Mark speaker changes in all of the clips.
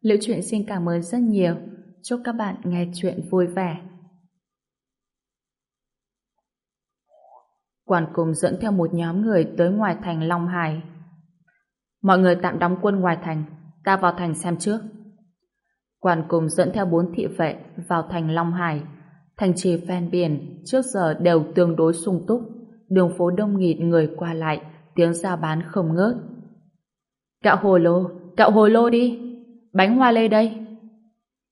Speaker 1: Liễu truyện xin cảm ơn rất nhiều. Chúc các bạn nghe chuyện vui vẻ. Quản cùng dẫn theo một nhóm người tới ngoài thành Long Hải. Mọi người tạm đóng quân ngoài thành, ta vào thành xem trước. Quản cùng dẫn theo bốn thị vệ vào thành Long Hải. Thành trì ven biển trước giờ đều tương đối sung túc, đường phố đông nghịt người qua lại, tiếng giao bán không ngớt. Cạo hồ lô, cạo hồ lô đi. Bánh hoa lê đây.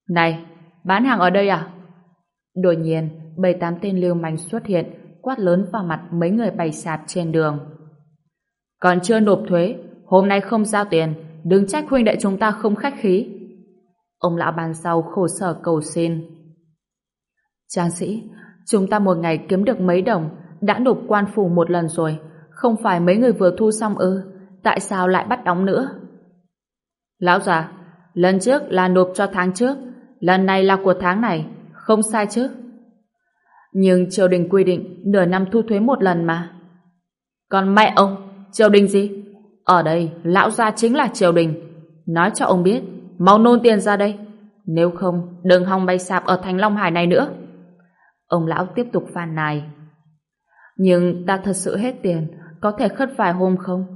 Speaker 1: Này, bán hàng ở đây à? Đột nhiên, bảy tám tên lưu manh xuất hiện, quát lớn vào mặt mấy người bày sạp trên đường. Còn chưa nộp thuế, hôm nay không giao tiền, đừng trách huynh đệ chúng ta không khách khí. Ông lão bàn sau khổ sở cầu xin. Trang sĩ, chúng ta một ngày kiếm được mấy đồng, đã nộp quan phủ một lần rồi, không phải mấy người vừa thu xong ư, tại sao lại bắt đóng nữa? Lão già, lần trước là nộp cho tháng trước, lần này là của tháng này, không sai chứ? Nhưng triều đình quy định nửa năm thu thuế một lần mà. Còn mẹ ông, triều đình gì? Ở đây, lão gia chính là triều đình. Nói cho ông biết, mau nôn tiền ra đây. Nếu không, đừng hòng bay sạp ở thành Long Hải này nữa. Ông lão tiếp tục phàn nài. Nhưng ta thật sự hết tiền, có thể khất vài hôm không?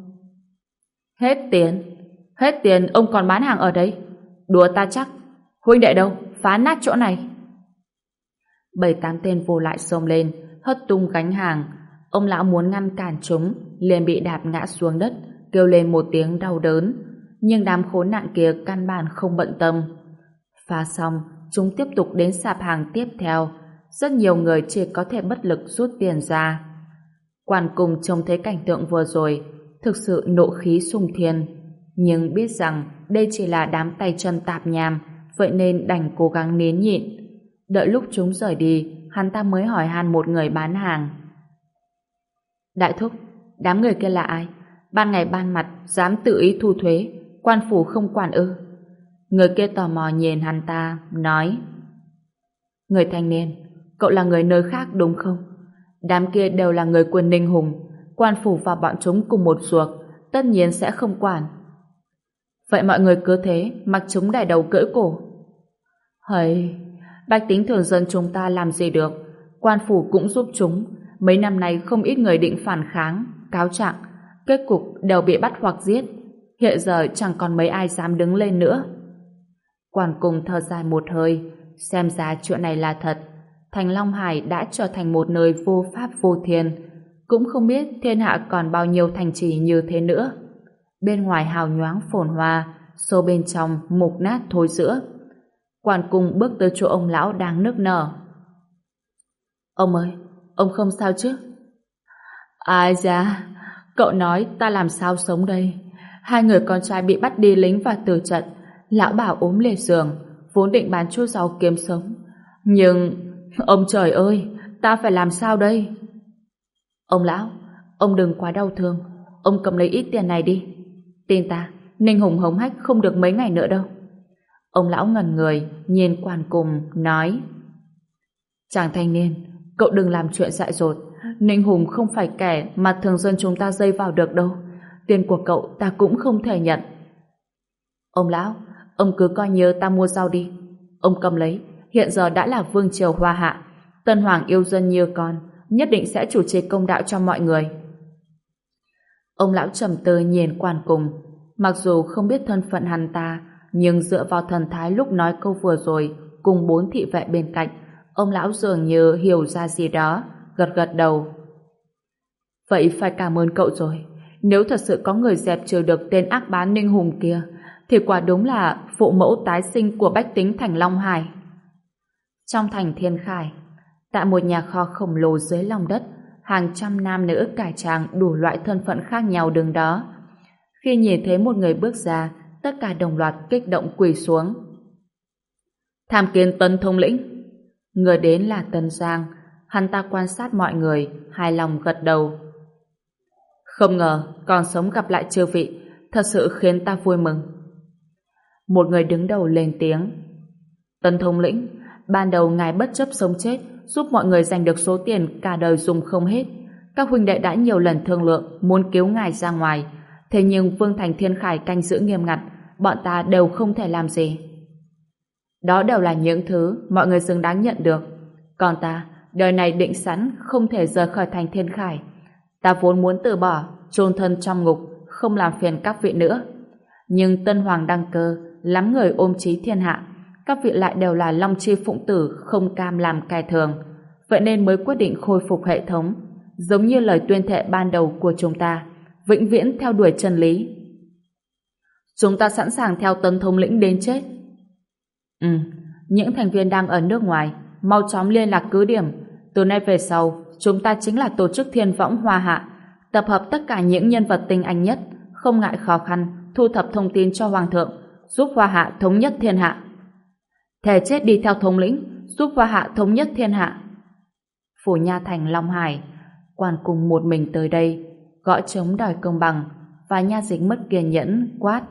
Speaker 1: Hết tiền? Hết tiền ông còn bán hàng ở đây? Đùa ta chắc. Huynh đệ đâu? Phá nát chỗ này. Bảy tám tên vô lại xông lên, hất tung gánh hàng. Ông lão muốn ngăn cản chúng, liền bị đạp ngã xuống đất, kêu lên một tiếng đau đớn. Nhưng đám khốn nạn kia căn bản không bận tâm. Phá xong, chúng tiếp tục đến sạp hàng tiếp theo. Rất nhiều người chỉ có thể bất lực rút tiền ra. Quản cùng trông thấy cảnh tượng vừa rồi, thực sự nộ khí sung thiên. Nhưng biết rằng đây chỉ là đám tay chân tạp nham, vậy nên đành cố gắng nén nhịn. Đợi lúc chúng rời đi, hắn ta mới hỏi han một người bán hàng. Đại thúc, đám người kia là ai? Ban ngày ban mặt, dám tự ý thu thuế, quan phủ không quản ư. Người kia tò mò nhìn hắn ta, nói Người thanh niên, cậu là người nơi khác đúng không? Đám kia đều là người quân Ninh Hùng, quan phủ và bọn chúng cùng một ruột, tất nhiên sẽ không quản. Vậy mọi người cứ thế, mặc chúng đài đầu cưỡi cổ. Hầy, bách tính thường dân chúng ta làm gì được, quan phủ cũng giúp chúng. Mấy năm nay không ít người định phản kháng, cáo trạng, kết cục đều bị bắt hoặc giết. Hiện giờ chẳng còn mấy ai dám đứng lên nữa. Quản cùng thở dài một hơi, xem ra chuyện này là thật. Thành Long Hải đã trở thành một nơi vô pháp vô thiên. Cũng không biết thiên hạ còn bao nhiêu thành trì như thế nữa. Bên ngoài hào nhoáng phồn hoa, sâu bên trong mục nát thối rữa. Quản cung bước tới chỗ ông lão đang nức nở. Ông ơi, ông không sao chứ? Ai da, cậu nói ta làm sao sống đây? Hai người con trai bị bắt đi lính và tử trận. Lão bảo ốm liệt giường, vốn định bán chút rau kiếm sống. Nhưng, ông trời ơi, ta phải làm sao đây? Ông lão, ông đừng quá đau thương, ông cầm lấy ít tiền này đi. Tin ta, Ninh Hùng hống hách không được mấy ngày nữa đâu. Ông lão ngần người, nhìn quan cùng, nói Chàng thanh niên, cậu đừng làm chuyện dại dột. Ninh Hùng không phải kẻ mà thường dân chúng ta dây vào được đâu. Tiền của cậu ta cũng không thể nhận. Ông lão, ông cứ coi như ta mua rau đi. Ông cầm lấy, hiện giờ đã là vương triều hoa hạ. Tân Hoàng yêu dân như con, nhất định sẽ chủ trì công đạo cho mọi người. Ông lão trầm tư nhìn quan cùng, mặc dù không biết thân phận hắn ta, nhưng dựa vào thần thái lúc nói câu vừa rồi cùng bốn thị vệ bên cạnh, ông lão dường như hiểu ra gì đó, gật gật đầu. Vậy phải cảm ơn cậu rồi. Nếu thật sự có người dẹp trừ được tên ác bá ninh hùng kia, thì quả đúng là phụ mẫu tái sinh của bách tính thành Long Hải. Trong thành Thiên Khải, tại một nhà kho khổng lồ dưới lòng đất, hàng trăm nam nữ cải trang đủ loại thân phận khác nhau đứng đó. Khi nhìn thấy một người bước ra, tất cả đồng loạt kích động quỳ xuống. Tham kiến tân thông lĩnh. Người đến là Tân Giang. Hắn ta quan sát mọi người, hài lòng gật đầu. Không ngờ, còn sống gặp lại chư vị, thật sự khiến ta vui mừng. Một người đứng đầu lên tiếng. Tân thông lĩnh, ban đầu ngài bất chấp sống chết, giúp mọi người giành được số tiền cả đời dùng không hết. Các huynh đệ đã nhiều lần thương lượng muốn cứu ngài ra ngoài, thế nhưng Vương Thành Thiên Khải canh giữ nghiêm ngặt, bọn ta đều không thể làm gì. Đó đều là những thứ mọi người xứng đáng nhận được. Còn ta, đời này định sẵn không thể rời khỏi thành Thiên Khải. Ta vốn muốn từ bỏ, chôn thân trong ngục, không làm phiền các vị nữa. Nhưng Tân Hoàng đăng cơ, lắm người ôm chí thiên hạ, các vị lại đều là Long Chi Phụng Tử không cam làm cai thường. Vậy nên mới quyết định khôi phục hệ thống, giống như lời tuyên thệ ban đầu của chúng ta, vĩnh viễn theo đuổi chân lý. Chúng ta sẵn sàng theo tân thống lĩnh đến chết. Ừ, những thành viên đang ở nước ngoài, mau chóng liên lạc cứ điểm. Từ nay về sau, chúng ta chính là tổ chức thiên võng hoa hạ, tập hợp tất cả những nhân vật tinh anh nhất, không ngại khó khăn, thu thập thông tin cho Hoàng thượng, giúp hoa hạ thống nhất thiên hạ. Thề chết đi theo thống lĩnh, giúp hoa hạ thống nhất thiên hạ. Phủ Nha Thành Long Hải, quan cùng một mình tới đây, gõ chống đòi công bằng, và nha dịch mất kiên nhẫn, quát.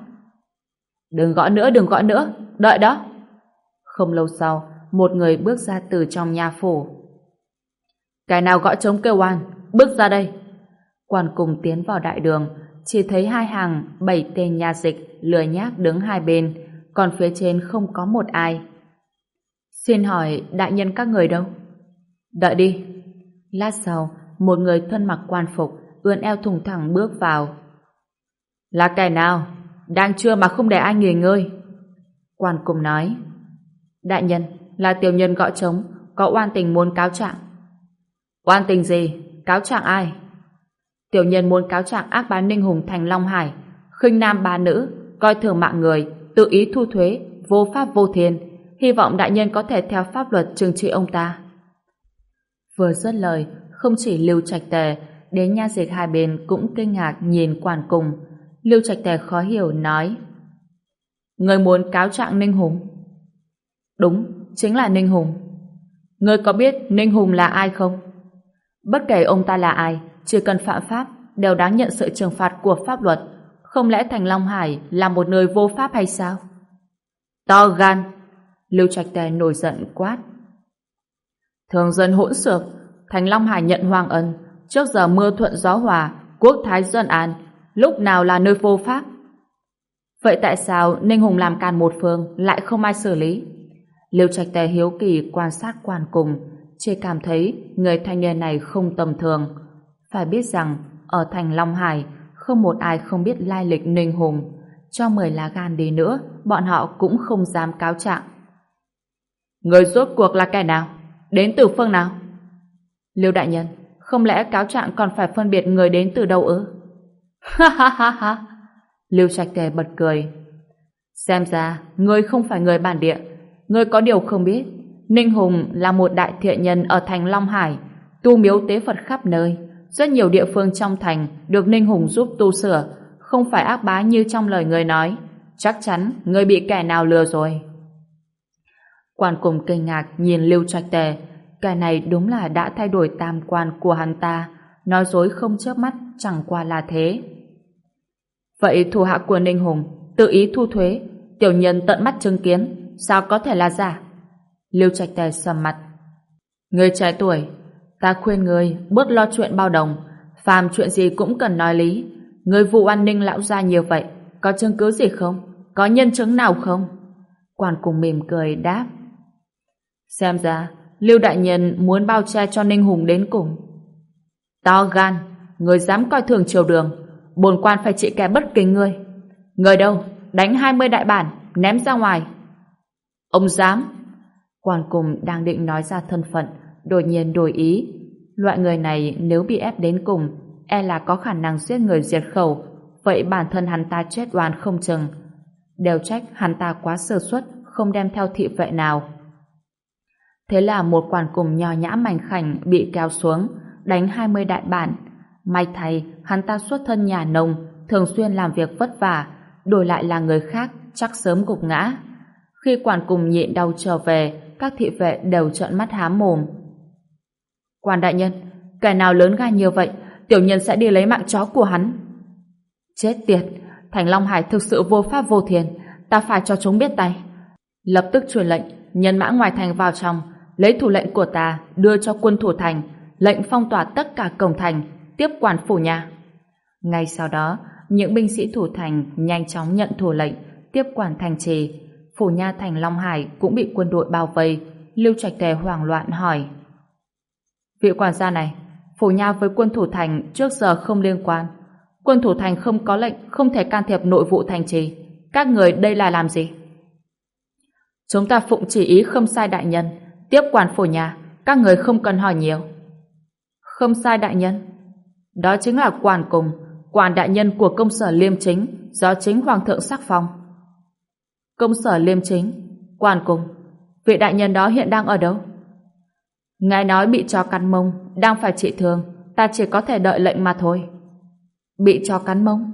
Speaker 1: Đừng gõ nữa, đừng gõ nữa, đợi đó. Không lâu sau, một người bước ra từ trong nhà phủ. Cái nào gõ chống kêu oan, bước ra đây. Quan cùng tiến vào đại đường, chỉ thấy hai hàng bảy tên nhà dịch lừa nhác đứng hai bên, còn phía trên không có một ai. Xin hỏi đại nhân các người đâu? Đợi đi. Lát sau, một người thân mặc quan phục, ươn eo thùng thẳng bước vào. Là kẻ nào? Đang trưa mà không để ai nghỉ ngơi. Quan cùng nói. Đại nhân, là tiểu nhân gọi trống, có oan tình muốn cáo trạng. Oan tình gì? Cáo trạng ai? Tiểu nhân muốn cáo trạng ác bá Ninh Hùng thành Long Hải, khinh nam ba nữ, coi thường mạng người, tự ý thu thuế, vô pháp vô thiên, hy vọng đại nhân có thể theo pháp luật trừng trị ông ta. Vừa dứt lời, không chỉ Lưu Trạch Tề, đến nha dịch hai bên cũng kinh ngạc nhìn quản cùng. Lưu Trạch Tề khó hiểu nói: "Người muốn cáo trạng Ninh Hùng?" "Đúng, chính là Ninh Hùng." người có biết Ninh Hùng là ai không?" "Bất kể ông ta là ai, chỉ cần phạm pháp đều đáng nhận sự trừng phạt của pháp luật." Không lẽ Thành Long Hải là một nơi vô pháp hay sao? To gan! Lưu Trạch Tề nổi giận quát. Thường dân hỗn xược, Thành Long Hải nhận hoàng ân, trước giờ mưa thuận gió hòa, quốc thái dân an, lúc nào là nơi vô pháp? Vậy tại sao Ninh Hùng làm càn một phương lại không ai xử lý? Lưu Trạch Tề hiếu kỳ quan sát quan cùng, chỉ cảm thấy người thanh niên này không tầm thường. Phải biết rằng, ở thành Long Hải, không một ai không biết lai lịch Ninh Hùng. Cho mười lá gan đi nữa, bọn họ cũng không dám cáo trạng. Người rốt cuộc là kẻ nào? Đến từ phương nào? Lưu Đại Nhân, không lẽ cáo trạng còn phải phân biệt người đến từ đâu ư? Ha ha ha ha! Lưu Trạch Tề bật cười. Xem ra, ngươi không phải người bản địa. Ngươi có điều không biết. Ninh Hùng là một đại thiện nhân ở thành Long Hải, tu miếu tế Phật khắp nơi. Rất nhiều địa phương trong thành được Ninh Hùng giúp tu sửa, không phải ác bá như trong lời người nói. Chắc chắn người bị kẻ nào lừa rồi. Quan cùng kinh ngạc nhìn Lưu Trạch Tề, kẻ này đúng là đã thay đổi tam quan của hắn ta, nói dối không chớp mắt chẳng qua là thế. Vậy thủ hạ của Ninh Hùng tự ý thu thuế, tiểu nhân tận mắt chứng kiến, sao có thể là giả? Lưu Trạch Tề sầm mặt. Người trẻ tuổi, Ta khuyên người bớt lo chuyện bao đồng, phàm chuyện gì cũng cần nói lý. Người vụ an ninh lão gia nhiều vậy, có chứng cứ gì không? Có nhân chứng nào không? Quản cùng mỉm cười đáp. Xem ra, Lưu Đại Nhân muốn bao che cho Ninh Hùng đến cùng. To gan, người dám coi thường triều đường, bồn quan phải trị kẻ bất kính ngươi. Người đâu, đánh 20 đại bản, ném ra ngoài. Ông dám. Quan cùng đang định nói ra thân phận, đột nhiên đổi ý. Loại người này nếu bị ép đến cùng, e là có khả năng giết người diệt khẩu, vậy bản thân hắn ta chết oan không chừng. Đều trách hắn ta quá sơ suất, không đem theo thị vệ nào. Thế là một quản cùng nhỏ nhã mảnh khảnh bị kéo xuống, đánh 20 đại bản. May thay, hắn ta xuất thân nhà nông, thường xuyên làm việc vất vả, đổi lại là người khác, chắc sớm gục ngã. Khi quản cùng nhịn đau trở về, các thị vệ đều trợn mắt há mồm. Quan đại nhân, kẻ nào lớn gan như vậy, tiểu nhân sẽ đi lấy mạng chó của hắn. Chết tiệt, Thành Long Hải thực sự vô pháp vô thiền, ta phải cho chúng biết tay. Lập tức truyền lệnh, nhân mã ngoài thành vào trong, lấy thủ lệnh của ta đưa cho quân thủ thành, lệnh phong tỏa tất cả cổng thành, tiếp quản phủ nhà. Ngay sau đó, những binh sĩ thủ thành nhanh chóng nhận thủ lệnh, tiếp quản thành trì. Phủ nha thành Long Hải cũng bị quân đội bao vây. Lưu Trạch Tề hoảng loạn hỏi. Vị quản gia này, phủ nha với quân thủ thành trước giờ không liên quan. Quân thủ thành không có lệnh, không thể can thiệp nội vụ thành trì. Các người đây là làm gì? Chúng ta phụng chỉ ý không sai đại nhân, tiếp quản phủ nhà, các người không cần hỏi nhiều. Không sai đại nhân. Đó chính là quản cùng, quản đại nhân của công sở liêm chính do chính hoàng thượng sắc phong. Công sở liêm chính, quản cùng, vị đại nhân đó hiện đang ở đâu? Ngài nói bị cho cắn mông, đang phải trị thương, ta chỉ có thể đợi lệnh mà thôi. Bị cho cắn mông?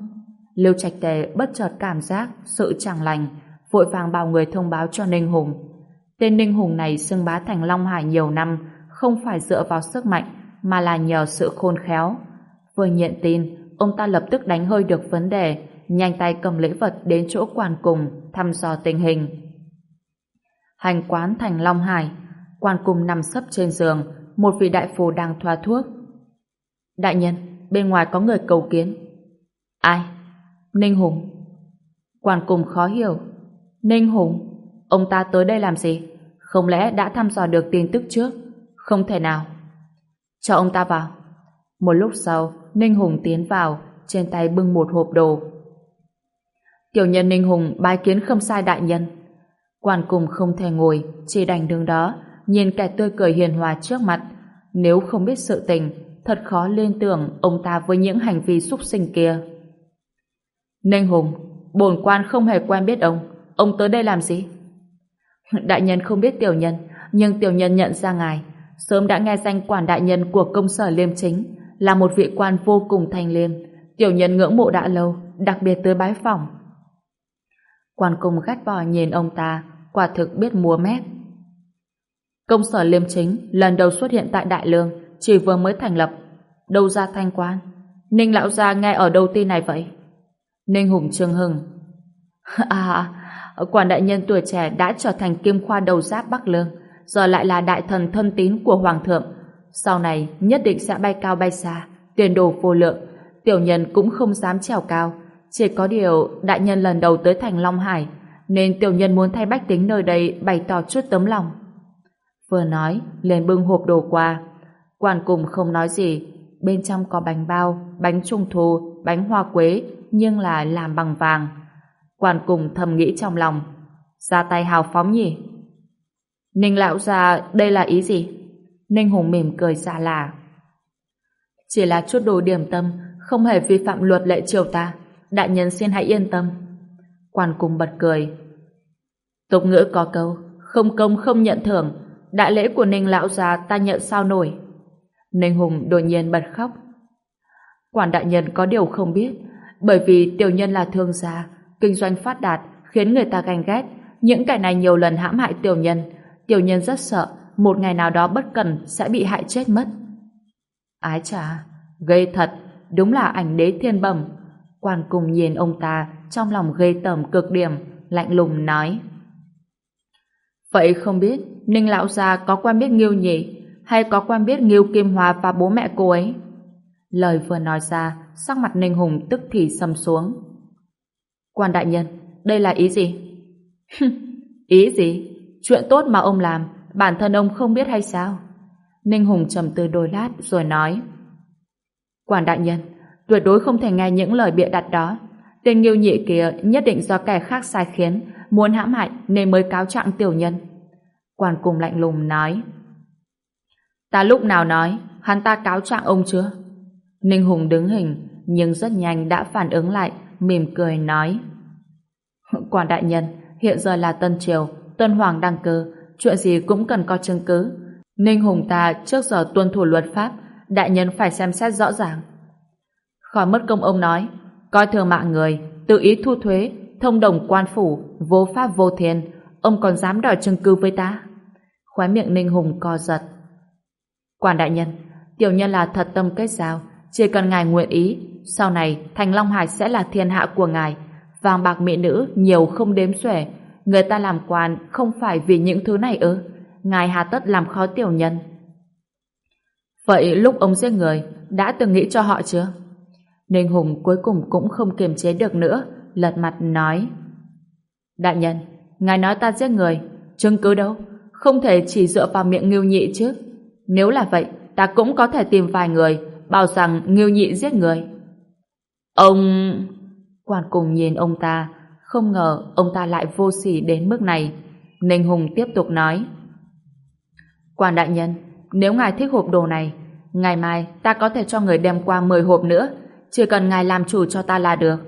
Speaker 1: Lưu Trạch Tề bất chợt cảm giác sự chẳng lành, vội vàng bảo người thông báo cho Ninh Hùng. Tên Ninh Hùng này xưng bá thành Long Hải nhiều năm, không phải dựa vào sức mạnh, mà là nhờ sự khôn khéo. Vừa nhận tin, ông ta lập tức đánh hơi được vấn đề, nhanh tay cầm lễ vật đến chỗ quan cùng, thăm dò tình hình. Hành quán thành Long Hải, quan cùng nằm sấp trên giường, một vị đại phù đang thoa thuốc. Đại nhân, bên ngoài có người cầu kiến. Ai? Ninh Hùng. Quan cùng khó hiểu. Ninh Hùng? Ông ta tới đây làm gì? Không lẽ đã thăm dò được tin tức trước? Không thể nào. Cho ông ta vào. Một lúc sau, Ninh Hùng tiến vào, trên tay bưng một hộp đồ. Tiểu nhân Ninh Hùng bái kiến không sai đại nhân. Quan cùng không thể ngồi, chỉ đành đứng đó, nhìn kẻ tươi cười hiền hòa trước mặt. Nếu không biết sự tình, thật khó liên tưởng ông ta với những hành vi xúc sinh kia. Ninh Hùng, bổn quan không hề quen biết ông, ông tới đây làm gì? Đại nhân không biết tiểu nhân, nhưng tiểu nhân nhận ra ngài, sớm đã nghe danh quản đại nhân của công sở liêm chính, là một vị quan vô cùng thanh liêm, tiểu nhân ngưỡng mộ đã lâu, đặc biệt tới bái phỏng. Quan cung gắt bò nhìn ông ta, quả thực biết múa mép. Công sở liêm chính lần đầu xuất hiện tại Đại Lương, chỉ vừa mới thành lập. Đâu ra thanh quan? Ninh lão gia nghe ở đâu tin này vậy? Ninh Hùng trương hừng. À, quản đại nhân tuổi trẻ đã trở thành kim khoa đầu giáp Bắc Lương, giờ lại là đại thần thân tín của Hoàng thượng. Sau này nhất định sẽ bay cao bay xa, tiền đồ vô lượng. Tiểu nhân cũng không dám trèo cao. Chỉ có điều đại nhân lần đầu tới thành Long Hải, nên tiểu nhân muốn thay bách tính nơi đây bày tỏ chút tấm lòng. Vừa nói, liền bưng hộp đồ qua. Quan cùng không nói gì, bên trong có bánh bao, bánh trung thu, bánh hoa quế, nhưng là làm bằng vàng. Quan cùng thầm nghĩ trong lòng, ra tay hào phóng nhỉ? Ninh lão gia đây là ý gì? Ninh Hùng mỉm cười xa là Chỉ là chút đồ điểm tâm, không hề vi phạm luật lệ triều ta. Đại nhân xin hãy yên tâm. Quan cùng bật cười. Tục ngữ có câu, không công không nhận thưởng, đại lễ của Ninh lão gia ta nhận sao nổi. Ninh Hùng đột nhiên bật khóc. Quản đại nhân có điều không biết, bởi vì tiểu nhân là thương gia, kinh doanh phát đạt, khiến người ta ganh ghét. Những kẻ này nhiều lần hãm hại tiểu nhân, tiểu nhân rất sợ, một ngày nào đó bất cẩn sẽ bị hại chết mất. Ái chà, gây thật, đúng là ảnh đế thiên bẩm. Quan cùng nhìn ông ta, trong lòng gây tởm cực điểm, lạnh lùng nói. Vậy không biết, Ninh Lão Gia có quen biết Nghiêu nhỉ? Hay có quen biết Nghiêu Kim Hòa và bố mẹ cô ấy? Lời vừa nói ra, sắc mặt Ninh Hùng tức thì sầm xuống. Quan đại nhân, đây là ý gì? ý gì? Chuyện tốt mà ông làm, bản thân ông không biết hay sao? Ninh Hùng trầm tư đôi lát rồi nói. Quan đại nhân, tuyệt đối không thể nghe những lời bịa đặt đó. Tên nghiêu nhị kia nhất định do kẻ khác sai khiến, muốn hãm hại nên mới cáo trạng tiểu nhân. Quan cùng lạnh lùng nói. Ta lúc nào nói, hắn ta cáo trạng ông chưa? Ninh Hùng đứng hình, nhưng rất nhanh đã phản ứng lại, mỉm cười nói. Quan đại nhân, hiện giờ là Tân Triều, Tân Hoàng đăng cơ, chuyện gì cũng cần có chứng cứ. Ninh Hùng ta trước giờ tuân thủ luật pháp, đại nhân phải xem xét rõ ràng. Khỏi mất công ông nói, coi thường mạng người, tự ý thu thuế, thông đồng quan phủ, vô pháp vô thiên, ông còn dám đòi chứng cứ với ta? Khóe miệng Ninh Hùng co giật. Quản đại nhân, tiểu nhân là thật tâm kết giao, chỉ cần ngài nguyện ý, sau này Thành Long Hải sẽ là thiên hạ của ngài. Vàng bạc mỹ nữ nhiều không đếm xuể, người ta làm quan không phải vì những thứ này ư? Ngài hà tất làm khó tiểu nhân. Vậy lúc ông giết người, đã từng nghĩ cho họ chưa? Ninh Hùng cuối cùng cũng không kiềm chế được nữa, lật mặt nói. Đại nhân, ngài nói ta giết người, chứng cứ đâu? Không thể chỉ dựa vào miệng ngưu nhị chứ. Nếu là vậy, ta cũng có thể tìm vài người, bảo rằng ngưu nhị giết người. Ông... Quan cùng nhìn ông ta, không ngờ ông ta lại vô sỉ đến mức này. Ninh Hùng tiếp tục nói. Quan đại nhân, nếu ngài thích hộp đồ này, ngày mai ta có thể cho người đem qua 10 hộp nữa, chỉ cần ngài làm chủ cho ta là được.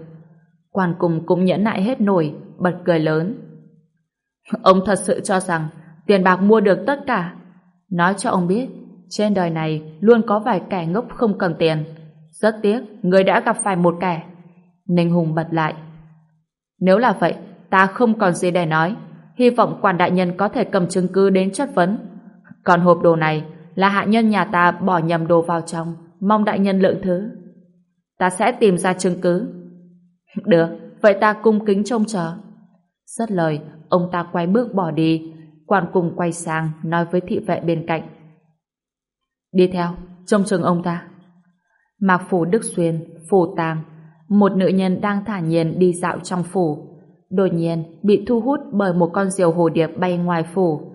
Speaker 1: Quan cùng cũng nhẫn nại hết nổi, bật cười lớn. Ông thật sự cho rằng tiền bạc mua được tất cả. Nói cho ông biết, trên đời này luôn có vài kẻ ngốc không cần tiền. Rất tiếc, người đã gặp phải một kẻ. Ninh Hùng bật lại. Nếu là vậy, ta không còn gì để nói. Hy vọng quản đại nhân có thể cầm chứng cứ đến chất vấn. Còn hộp đồ này là hạ nhân nhà ta bỏ nhầm đồ vào trong. Mong đại nhân lượng thứ. Ta sẽ tìm ra chứng cứ. Được, vậy ta cung kính trông chờ. Rất lời, ông ta quay bước bỏ đi. Quan cùng quay sang nói với thị vệ bên cạnh. Đi theo, trông chừng ông ta. Mạc Phủ Đức Xuyên, Phủ Tàng, một nữ nhân đang thả nhiên đi dạo trong phủ. Đột nhiên bị thu hút bởi một con diều hồ điệp bay ngoài phủ.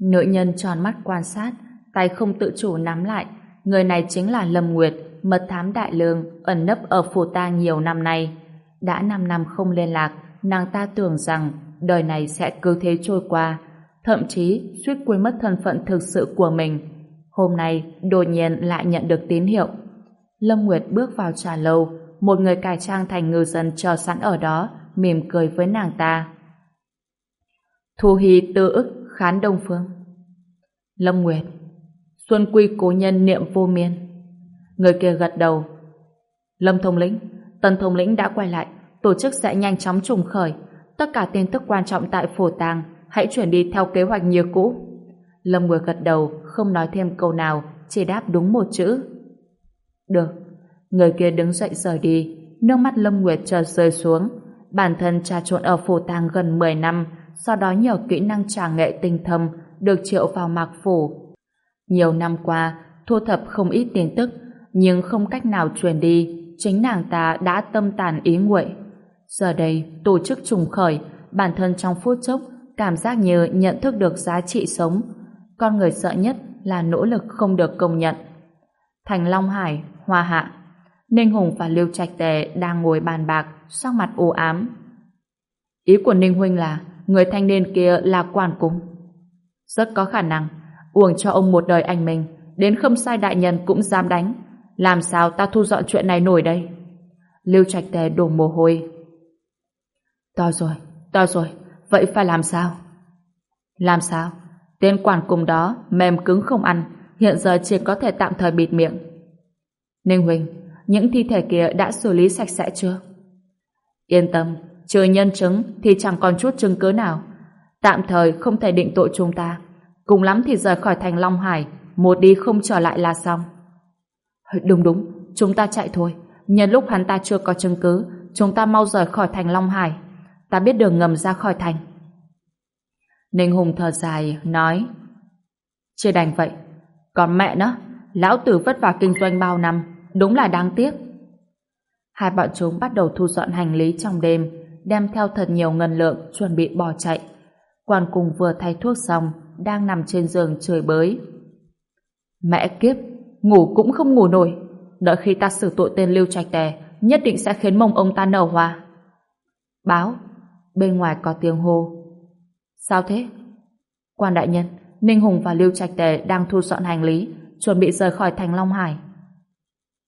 Speaker 1: Nữ nhân tròn mắt quan sát, tay không tự chủ nắm lại. Người này chính là Lâm Nguyệt, mật thám đại lương, ẩn nấp ở phủ ta nhiều năm nay. Đã 5 năm không liên lạc, nàng ta tưởng rằng đời này sẽ cứ thế trôi qua, thậm chí suýt quên mất thân phận thực sự của mình. Hôm nay, đột nhiên lại nhận được tín hiệu. Lâm Nguyệt bước vào trà lâu, một người cải trang thành ngư dân chờ sẵn ở đó, mỉm cười với nàng ta. Thu Hy tư ức khán Đông Phương. Lâm Nguyệt, Xuân Quy cố nhân niệm vô miên. Người kia gật đầu. Lâm Thông Lĩnh, Tân Thông Lĩnh đã quay lại, tổ chức sẽ nhanh chóng trùng khởi. Tất cả tin tức quan trọng tại phổ tàng, hãy chuyển đi theo kế hoạch như cũ. Lâm Nguyệt gật đầu, không nói thêm câu nào, chỉ đáp đúng một chữ. Được. Người kia đứng dậy rời đi, nước mắt Lâm Nguyệt chợt rơi xuống. Bản thân trà trộn ở phủ tàng gần 10 năm, sau đó nhờ kỹ năng trà nghệ tinh thâm, được triệu vào mạc phủ. Nhiều năm qua, thu thập không ít tin tức, nhưng không cách nào truyền đi, chính nàng ta đã tâm tàn ý nguội. Giờ đây, tổ chức trùng khởi, bản thân trong phút chốc, cảm giác như nhận thức được giá trị sống. Con người sợ nhất là nỗ lực không được công nhận. Thành Long Hải, Hoa Hạ Ninh Hùng và Lưu Trạch Tề đang ngồi bàn bạc, sắc mặt u ám. Ý của Ninh Huynh là người thanh niên kia là quản cung. Rất có khả năng, uổng cho ông một đời anh mình, đến khâm sai đại nhân cũng dám đánh. Làm sao ta thu dọn chuyện này nổi đây? Lưu Trạch Tề đổ mồ hôi. To rồi, to rồi, vậy phải làm sao? Làm sao? Tên quản cùng đó mềm cứng không ăn, hiện giờ chỉ có thể tạm thời bịt miệng. Ninh Huỳnh, những thi thể kia đã xử lý sạch sẽ chưa? Yên tâm, trừ nhân chứng thì chẳng còn chút chứng cứ nào. Tạm thời không thể định tội chúng ta. Cùng lắm thì rời khỏi thành Long Hải, một đi không trở lại là xong. Đúng đúng, chúng ta chạy thôi. Nhân lúc hắn ta chưa có chứng cứ, chúng ta mau rời khỏi thành Long Hải. Ta biết đường ngầm ra khỏi thành. Ninh Hùng thở dài, nói Chưa đành vậy. Còn mẹ nó, lão tử vất vả kinh doanh bao năm, đúng là đáng tiếc. Hai bọn chúng bắt đầu thu dọn hành lý trong đêm, đem theo thật nhiều ngân lượng chuẩn bị bỏ chạy. Quan cùng vừa thay thuốc xong, đang nằm trên giường trời bới. Mẹ kiếp, ngủ cũng không ngủ nổi. Đợi khi ta xử tội tên Lưu Trạch Tè, nhất định sẽ khiến mông ông ta nở hoa. Báo, bên ngoài có tiếng hô. Sao thế? Quan đại nhân, Ninh Hùng và Lưu Trạch Tề đang thu dọn hành lý, chuẩn bị rời khỏi thành Long Hải.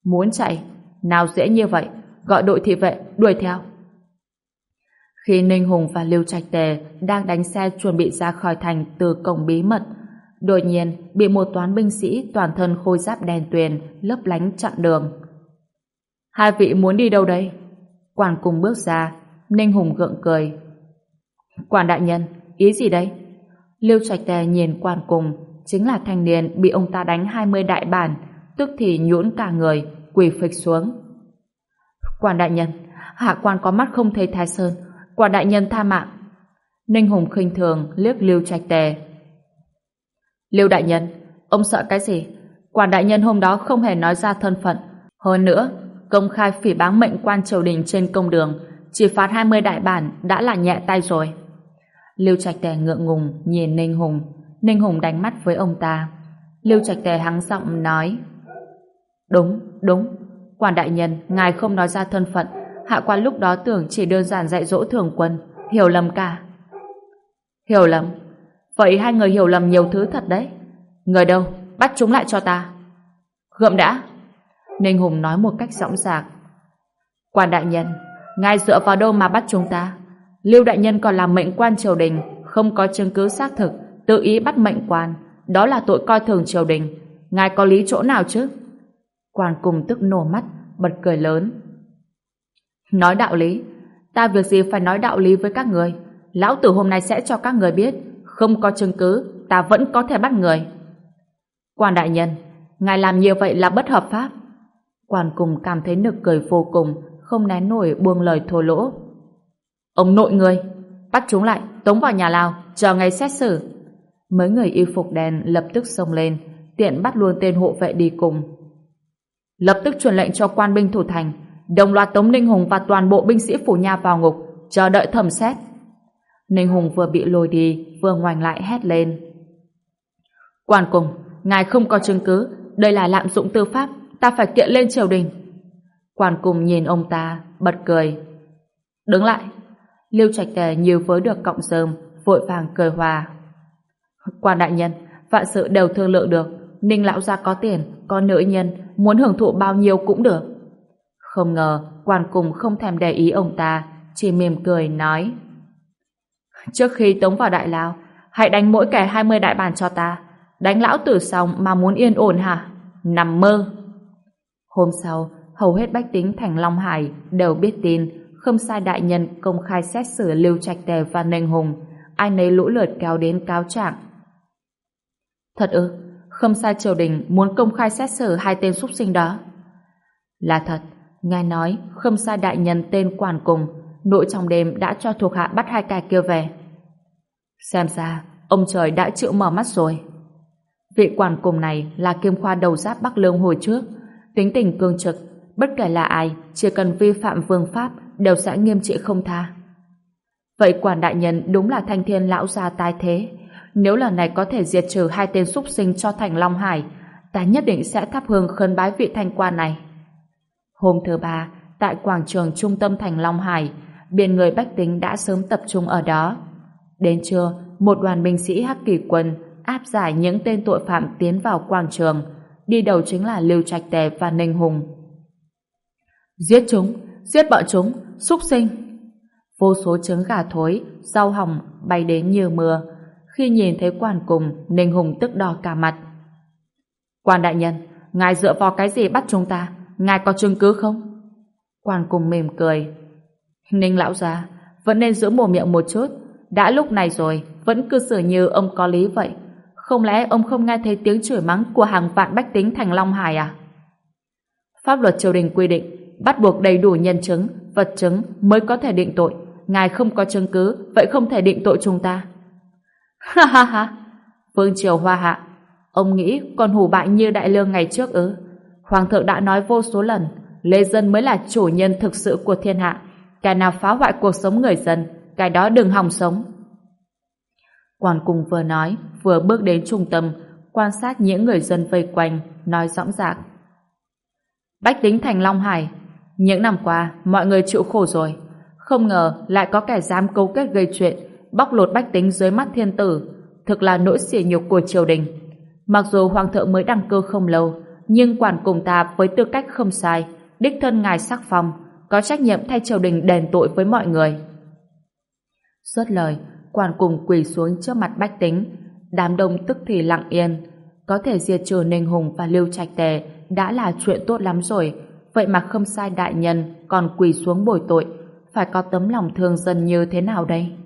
Speaker 1: Muốn chạy? Nào dễ như vậy, gọi đội thị vệ đuổi theo. Khi Ninh Hùng và Lưu Trạch Tề đang đánh xe chuẩn bị ra khỏi thành từ cổng bí mật, đột nhiên bị một toán binh sĩ toàn thân khôi giáp đèn tuyền lấp lánh chặn đường. Hai vị muốn đi đâu đây? Quản cùng bước ra, Ninh Hùng gượng cười. Quản đại nhân, ý gì đây? Lưu Trạch Tề nhìn quan cùng, chính là thanh niên bị ông ta đánh 20 đại bản, tức thì nhũn cả người, quỳ phịch xuống. Quan đại nhân, hạ quan có mắt không thấy thái sơn, quan đại nhân tha mạng. Ninh Hùng khinh thường liếc Lưu Trạch Tề. Lưu đại nhân, ông sợ cái gì? Quan đại nhân hôm đó không hề nói ra thân phận. Hơn nữa, công khai phỉ báng mệnh quan triều đình trên công đường, chỉ phạt 20 đại bản đã là nhẹ tay rồi. Lưu Trạch Tề ngượng ngùng nhìn Ninh Hùng, Ninh Hùng đánh mắt với ông ta. Lưu Trạch Tề hắng giọng nói: "Đúng, đúng, quan đại nhân, ngài không nói ra thân phận, hạ quan lúc đó tưởng chỉ đơn giản dạy dỗ thường quân, hiểu lầm cả." Hiểu lầm? Vậy hai người hiểu lầm nhiều thứ thật đấy. Người đâu? Bắt chúng lại cho ta. Gượm đã. Ninh Hùng nói một cách rõ ràng. Quan đại nhân, ngài dựa vào đâu mà bắt chúng ta? Lưu đại nhân còn làm mệnh quan triều đình, không có chứng cứ xác thực, tự ý bắt mệnh quan, đó là tội coi thường triều đình. Ngài có lý chỗ nào chứ? Quan cùng tức nổ mắt, bật cười lớn. Nói đạo lý, ta việc gì phải nói đạo lý với các người? Lão tử hôm nay sẽ cho các người biết, không có chứng cứ, ta vẫn có thể bắt người. Quan đại nhân, ngài làm như vậy là bất hợp pháp. Quan cùng cảm thấy nực cười vô cùng, không nén nổi buông lời thô lỗ. Ông nội người, bắt chúng lại, tống vào nhà lao, chờ ngày xét xử. Mấy người y phục đen lập tức xông lên, tiện bắt luôn tên hộ vệ đi cùng. Lập tức truyền lệnh cho quan binh thủ thành, đồng loạt tống Ninh Hùng và toàn bộ binh sĩ phủ nha vào ngục, chờ đợi thẩm xét. Ninh Hùng vừa bị lôi đi, vừa ngoảnh lại hét lên. Quan cùng, ngài không có chứng cứ, đây là lạm dụng tư pháp, ta phải kiện lên triều đình. Quan cùng nhìn ông ta, bật cười. Đứng lại. Lưu Trạch Tề như với được cọng rơm, vội vàng cười hòa. Quan đại nhân, vạn sự đều thương lượng được, Ninh lão gia có tiền, có nữ nhân, muốn hưởng thụ bao nhiêu cũng được. Không ngờ, quan cùng không thèm để ý ông ta, chỉ mỉm cười nói. Trước khi tống vào đại lao, hãy đánh mỗi kẻ 20 đại bản cho ta. Đánh lão tử xong mà muốn yên ổn hả? Nằm mơ. Hôm sau, hầu hết bách tính thành Long Hải đều biết tin không sai đại nhân công khai xét xử Lưu Trạch Tề và Ninh Hùng. Ai nấy lũ lượt kéo đến cáo trạng. Thật ư, không sai triều đình muốn công khai xét xử hai tên súc sinh đó. Là thật, nghe nói không sai đại nhân tên Quản Cùng nội trong đêm đã cho thuộc hạ bắt hai kẻ kia về. Xem ra, ông trời đã chịu mở mắt rồi. Vị quản cùng này là kiêm khoa đầu giáp Bắc Lương hồi trước, tính tình cương trực, bất kể là ai, chỉ cần vi phạm vương pháp đều sẽ nghiêm trị không tha. Vậy quản đại nhân đúng là thanh thiên lão gia tai thế. Nếu lần này có thể diệt trừ hai tên súc sinh cho thành Long Hải, ta nhất định sẽ thắp hương khấn bái vị thanh quan này. Hôm thứ ba, tại quảng trường trung tâm thành Long Hải, biển người bách tính đã sớm tập trung ở đó. Đến trưa, một đoàn binh sĩ Hắc Kỳ quân áp giải những tên tội phạm tiến vào quảng trường, đi đầu chính là Lưu Trạch Tề và Ninh Hùng. Giết chúng, giết bọn chúng, xúc sinh. Vô số trứng gà thối, rau hỏng bay đến như mưa. Khi nhìn thấy quan cùng, Ninh Hùng tức đỏ cả mặt. Quan đại nhân, ngài dựa vào cái gì bắt chúng ta? Ngài có chứng cứ không? Quan cùng mỉm cười. Ninh lão gia vẫn nên giữ mồm miệng một chút. Đã lúc này rồi, vẫn cư xử như ông có lý vậy. Không lẽ ông không nghe thấy tiếng chửi mắng của hàng vạn bách tính thành Long Hải à? Pháp luật triều đình quy định, bắt buộc đầy đủ nhân chứng, vật chứng mới có thể định tội. Ngài không có chứng cứ, vậy không thể định tội chúng ta. Ha ha ha! Vương Triều Hoa Hạ, ông nghĩ còn hủ bại như đại lương ngày trước ư? Hoàng thượng đã nói vô số lần, Lê Dân mới là chủ nhân thực sự của thiên hạ. Cái nào phá hoại cuộc sống người dân, cái đó đừng hòng sống. Quan cùng vừa nói, vừa bước đến trung tâm, quan sát những người dân vây quanh, nói rõ ràng. Bách tính thành Long Hải, những năm qua, mọi người chịu khổ rồi. Không ngờ lại có kẻ dám cấu kết gây chuyện, bóc lột bách tính dưới mắt thiên tử. Thực là nỗi sỉ nhục của triều đình. Mặc dù hoàng thượng mới đăng cơ không lâu, nhưng quản cùng ta với tư cách không sai, đích thân ngài sắc phong, có trách nhiệm thay triều đình đền tội với mọi người. Xuất lời, quản cùng quỳ xuống trước mặt bách tính, đám đông tức thì lặng yên. Có thể diệt trừ Ninh Hùng và Lưu Trạch Tề đã là chuyện tốt lắm rồi, vậy mà không sai đại nhân còn quỳ xuống bồi tội, phải có tấm lòng thương dân như thế nào đây?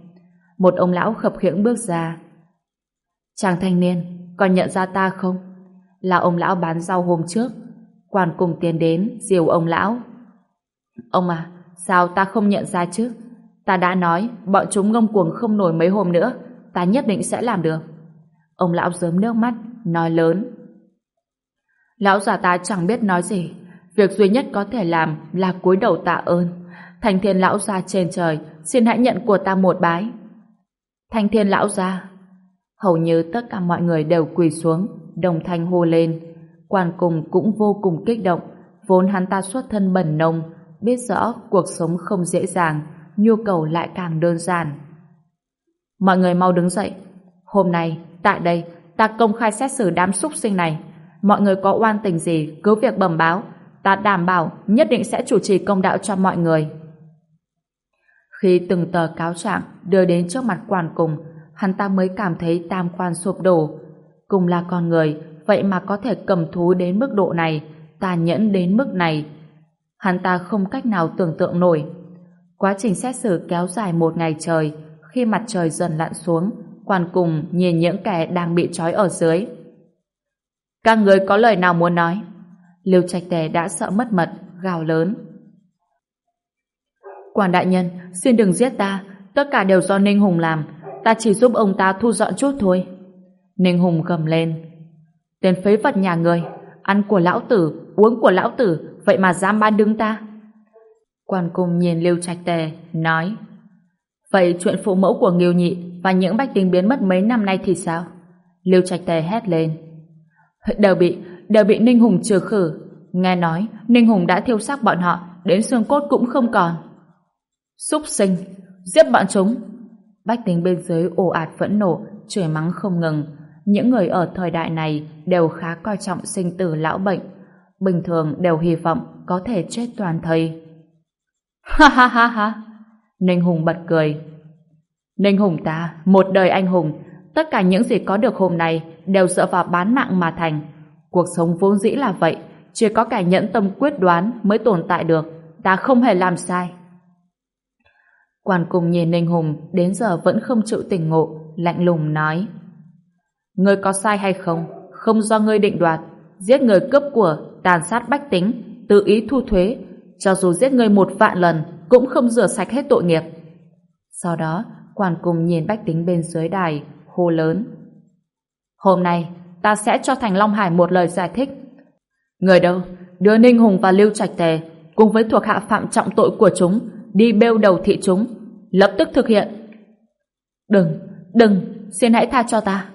Speaker 1: Một ông lão khập khiễng bước ra. Chàng thanh niên, còn nhận ra ta không? Là ông lão bán rau hôm trước. quản cùng tiến đến, diều ông lão. Ông à, sao ta không nhận ra chứ? Ta đã nói, bọn chúng ngông cuồng không nổi mấy hôm nữa, ta nhất định sẽ làm được. Ông lão rớm nước mắt, nói lớn. Lão già ta chẳng biết nói gì, việc duy nhất có thể làm là cúi đầu tạ ơn. Thành thiên lão già trên trời, xin hãy nhận của ta một bái. Thanh thiên lão gia. Hầu như tất cả mọi người đều quỳ xuống, đồng thanh hô lên. Quan cùng cũng vô cùng kích động, vốn hắn ta xuất thân bẩn nông, biết rõ cuộc sống không dễ dàng, nhu cầu lại càng đơn giản. Mọi người mau đứng dậy. Hôm nay, tại đây, ta công khai xét xử đám súc sinh này. Mọi người có oan tình gì, cứ việc bẩm báo. Ta đảm bảo nhất định sẽ chủ trì công đạo cho mọi người. Khi từng tờ cáo trạng đưa đến trước mặt quản cùng, hắn ta mới cảm thấy tam quan sụp đổ. Cùng là con người, vậy mà có thể cầm thú đến mức độ này, tàn nhẫn đến mức này. Hắn ta không cách nào tưởng tượng nổi. Quá trình xét xử kéo dài một ngày trời, khi mặt trời dần lặn xuống, quan cùng nhìn những kẻ đang bị trói ở dưới. Các người có lời nào muốn nói? Lưu Trạch Tề đã sợ mất mật, gào lớn quan đại nhân, xin đừng giết ta, tất cả đều do Ninh Hùng làm, ta chỉ giúp ông ta thu dọn chút thôi. Ninh Hùng gầm lên. Tên phế vật nhà người, ăn của lão tử, uống của lão tử, vậy mà dám ban đứng ta. Quan cung nhìn Lưu Trạch Tề, nói Vậy chuyện phụ mẫu của Nghiêu Nhị và những bách tính biến mất mấy năm nay thì sao? Lưu Trạch Tề hét lên. Đều bị, đều bị Ninh Hùng trừ khử. Nghe nói, Ninh Hùng đã thiêu xác bọn họ, đến xương cốt cũng không còn. Xúc sinh, giết bọn chúng. Bách tính bên dưới ồ ạt phẫn nộ, chửi mắng không ngừng. Những người ở thời đại này đều khá coi trọng sinh tử lão bệnh. Bình thường đều hy vọng có thể chết toàn thây. Ha ha ha ha! Ninh Hùng bật cười. Ninh Hùng ta, một đời anh hùng, tất cả những gì có được hôm nay đều dựa vào bán mạng mà thành. Cuộc sống vốn dĩ là vậy, chỉ có kẻ nhẫn tâm quyết đoán mới tồn tại được, ta không hề làm sai. Quan cùng nhìn Ninh Hùng đến giờ vẫn không chịu tỉnh ngộ, lạnh lùng nói. Ngươi có sai hay không? Không do ngươi định đoạt. Giết người cướp của, tàn sát bách tính, tự ý thu thuế. Cho dù giết người một vạn lần, cũng không rửa sạch hết tội nghiệp. Sau đó, quan cùng nhìn bách tính bên dưới đài, hô lớn. Hôm nay, ta sẽ cho Thành Long Hải một lời giải thích. Người đâu? Đưa Ninh Hùng và Lưu Trạch Tề cùng với thuộc hạ phạm trọng tội của chúng đi bêu đầu thị chúng. Lập tức thực hiện. Đừng, đừng, xin hãy tha cho ta.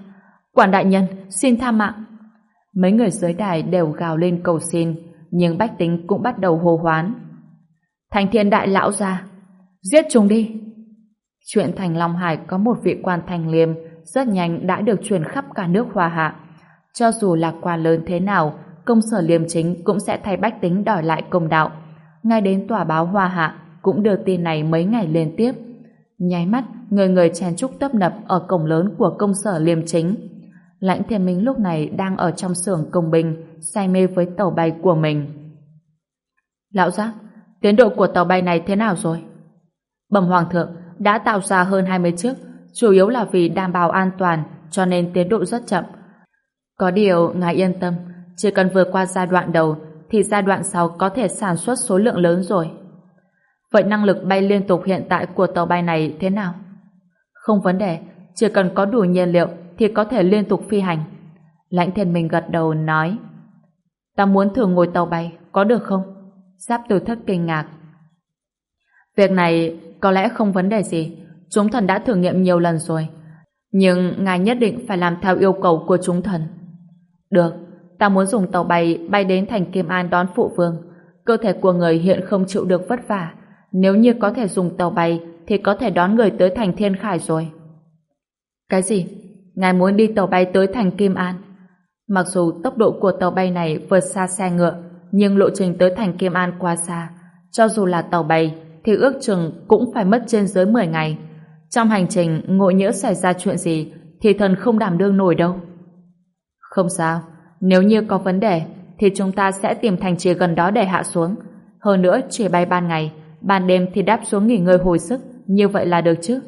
Speaker 1: Quản đại nhân, xin tha mạng. Mấy người dưới đài đều gào lên cầu xin, nhưng bách tính cũng bắt đầu hô hoán. Thành thiên đại lão ra, giết chúng đi. Chuyện Thành Long Hải có một vị quan thành liêm rất nhanh đã được truyền khắp cả nước Hoa Hạ. Cho dù là quan lớn thế nào, công sở liêm chính cũng sẽ thay bách tính đòi lại công đạo. Ngay đến tòa báo Hoa Hạ cũng đưa tin này mấy ngày liên tiếp. Nháy mắt, người người chen chúc tấp nập ở cổng lớn của công sở liêm chính. Lãnh thiên minh lúc này đang ở trong xưởng công binh, say mê với tàu bay của mình. Lão giác, tiến độ của tàu bay này thế nào rồi? Bẩm Hoàng thượng, đã tạo ra hơn 20 chiếc, chủ yếu là vì đảm bảo an toàn, cho nên tiến độ rất chậm. Có điều, ngài yên tâm, chỉ cần vượt qua giai đoạn đầu, thì giai đoạn sau có thể sản xuất số lượng lớn rồi. Vậy năng lực bay liên tục hiện tại của tàu bay này thế nào? Không vấn đề, chỉ cần có đủ nhiên liệu thì có thể liên tục phi hành. Lãnh thiên minh gật đầu nói Ta muốn thử ngồi tàu bay, có được không? Giáp từ thất kinh ngạc. Việc này có lẽ không vấn đề gì. Chúng thần đã thử nghiệm nhiều lần rồi. Nhưng ngài nhất định phải làm theo yêu cầu của chúng thần. Được, ta muốn dùng tàu bay bay đến thành Kim An đón phụ vương. Cơ thể của người hiện không chịu được vất vả. Nếu như có thể dùng tàu bay thì có thể đón người tới thành Thiên Khải rồi. Cái gì? Ngài muốn đi tàu bay tới thành Kim An? Mặc dù tốc độ của tàu bay này vượt xa xe ngựa, nhưng lộ trình tới thành Kim An quá xa. Cho dù là tàu bay, thì ước chừng cũng phải mất trên dưới 10 ngày. Trong hành trình ngộ nhỡ xảy ra chuyện gì, thì thần không đảm đương nổi đâu. Không sao, nếu như có vấn đề, thì chúng ta sẽ tìm thành trì gần đó để hạ xuống. Hơn nữa, chỉ bay ban ngày, ban đêm thì đáp xuống nghỉ ngơi hồi sức, như vậy là được chứ.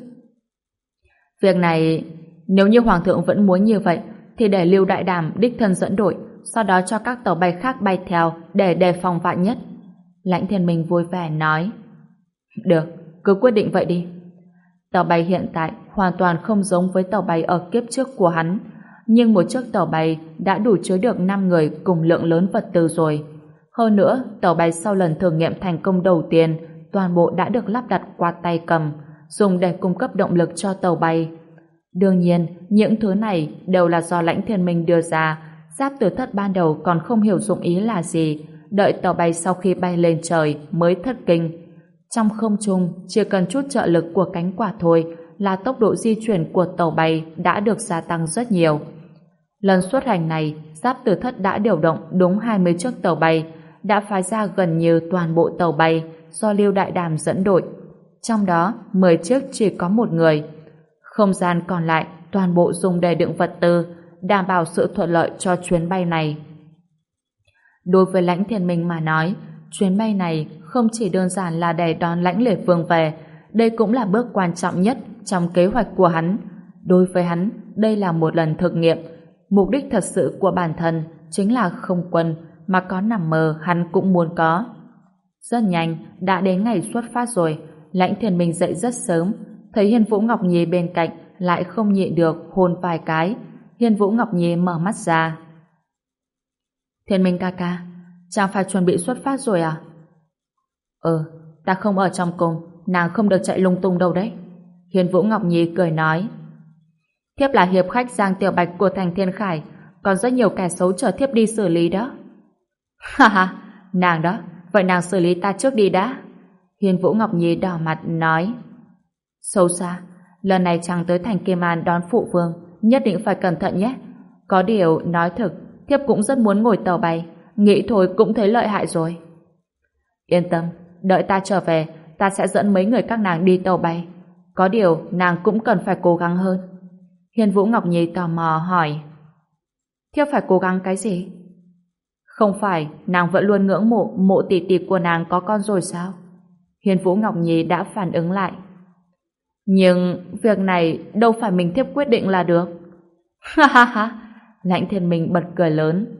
Speaker 1: Việc này, nếu như Hoàng thượng vẫn muốn như vậy, thì để Lưu Đại Đàm đích thân dẫn đội, sau đó cho các tàu bay khác bay theo để đề phòng vạn nhất. Lãnh Thiên Minh vui vẻ nói. Được, cứ quyết định vậy đi. Tàu bay hiện tại hoàn toàn không giống với tàu bay ở kiếp trước của hắn, nhưng một chiếc tàu bay đã đủ chứa được 5 người cùng lượng lớn vật tư rồi. Hơn nữa, tàu bay sau lần thử nghiệm thành công đầu tiên, toàn bộ đã được lắp đặt qua tay cầm, dùng để cung cấp động lực cho tàu bay. Đương nhiên, những thứ này đều là do lãnh thiên minh đưa ra, giáp tử thất ban đầu còn không hiểu dụng ý là gì, đợi tàu bay sau khi bay lên trời mới thất kinh. Trong không trung, chỉ cần chút trợ lực của cánh quả thôi là tốc độ di chuyển của tàu bay đã được gia tăng rất nhiều. Lần xuất hành này, Giáp Tử Thất đã điều động đúng 20 chiếc tàu bay, đã phái ra gần như toàn bộ tàu bay do Lưu Đại Đàm dẫn đội. Trong đó, 10 chiếc chỉ có một người. Không gian còn lại toàn bộ dùng để đựng vật tư, đảm bảo sự thuận lợi cho chuyến bay này. Đối với lãnh thiên minh mà nói, chuyến bay này không chỉ đơn giản là để đón lãnh liệt vương về, đây cũng là bước quan trọng nhất trong kế hoạch của hắn. Đối với hắn, đây là một lần thực nghiệm. Mục đích thật sự của bản thân chính là không quân, mà có nằm mơ hắn cũng muốn có. Rất nhanh, đã đến ngày xuất phát rồi, lãnh thiên minh dậy rất sớm, thấy Hiên Vũ Ngọc Nhi bên cạnh lại không nhịn được hôn vài cái. Hiên Vũ Ngọc Nhi mở mắt ra. Thiên Minh ca ca, chàng phải chuẩn bị xuất phát rồi à? Ừ, ta không ở trong cung, nàng không được chạy lung tung đâu đấy. hiền Vũ Ngọc Nhi cười nói. Thiếp là hiệp khách Giang Tiểu Bạch của thành Thiên Khải, còn rất nhiều kẻ xấu chờ thiếp đi xử lý đó. Ha ha, nàng đó, vậy nàng xử lý ta trước đi đã. hiền Vũ Ngọc Nhi đỏ mặt nói. Sâu xa, lần này chàng tới thành Kim An đón phụ vương, nhất định phải cẩn thận nhé. Có điều, nói thực, thiếp cũng rất muốn ngồi tàu bay, nghĩ thôi cũng thấy lợi hại rồi. Yên tâm, đợi ta trở về, ta sẽ dẫn mấy người các nàng đi tàu bay. Có điều, nàng cũng cần phải cố gắng hơn. hiền Vũ Ngọc Nhi tò mò hỏi. Thiếp phải cố gắng cái gì? Không phải nàng vẫn luôn ngưỡng mộ mộ tỷ tỷ của nàng có con rồi sao? Hiền Vũ Ngọc Nhi đã phản ứng lại. Nhưng việc này đâu phải mình thiếp quyết định là được. Ha ha ha! Lãnh thiên minh bật cười lớn.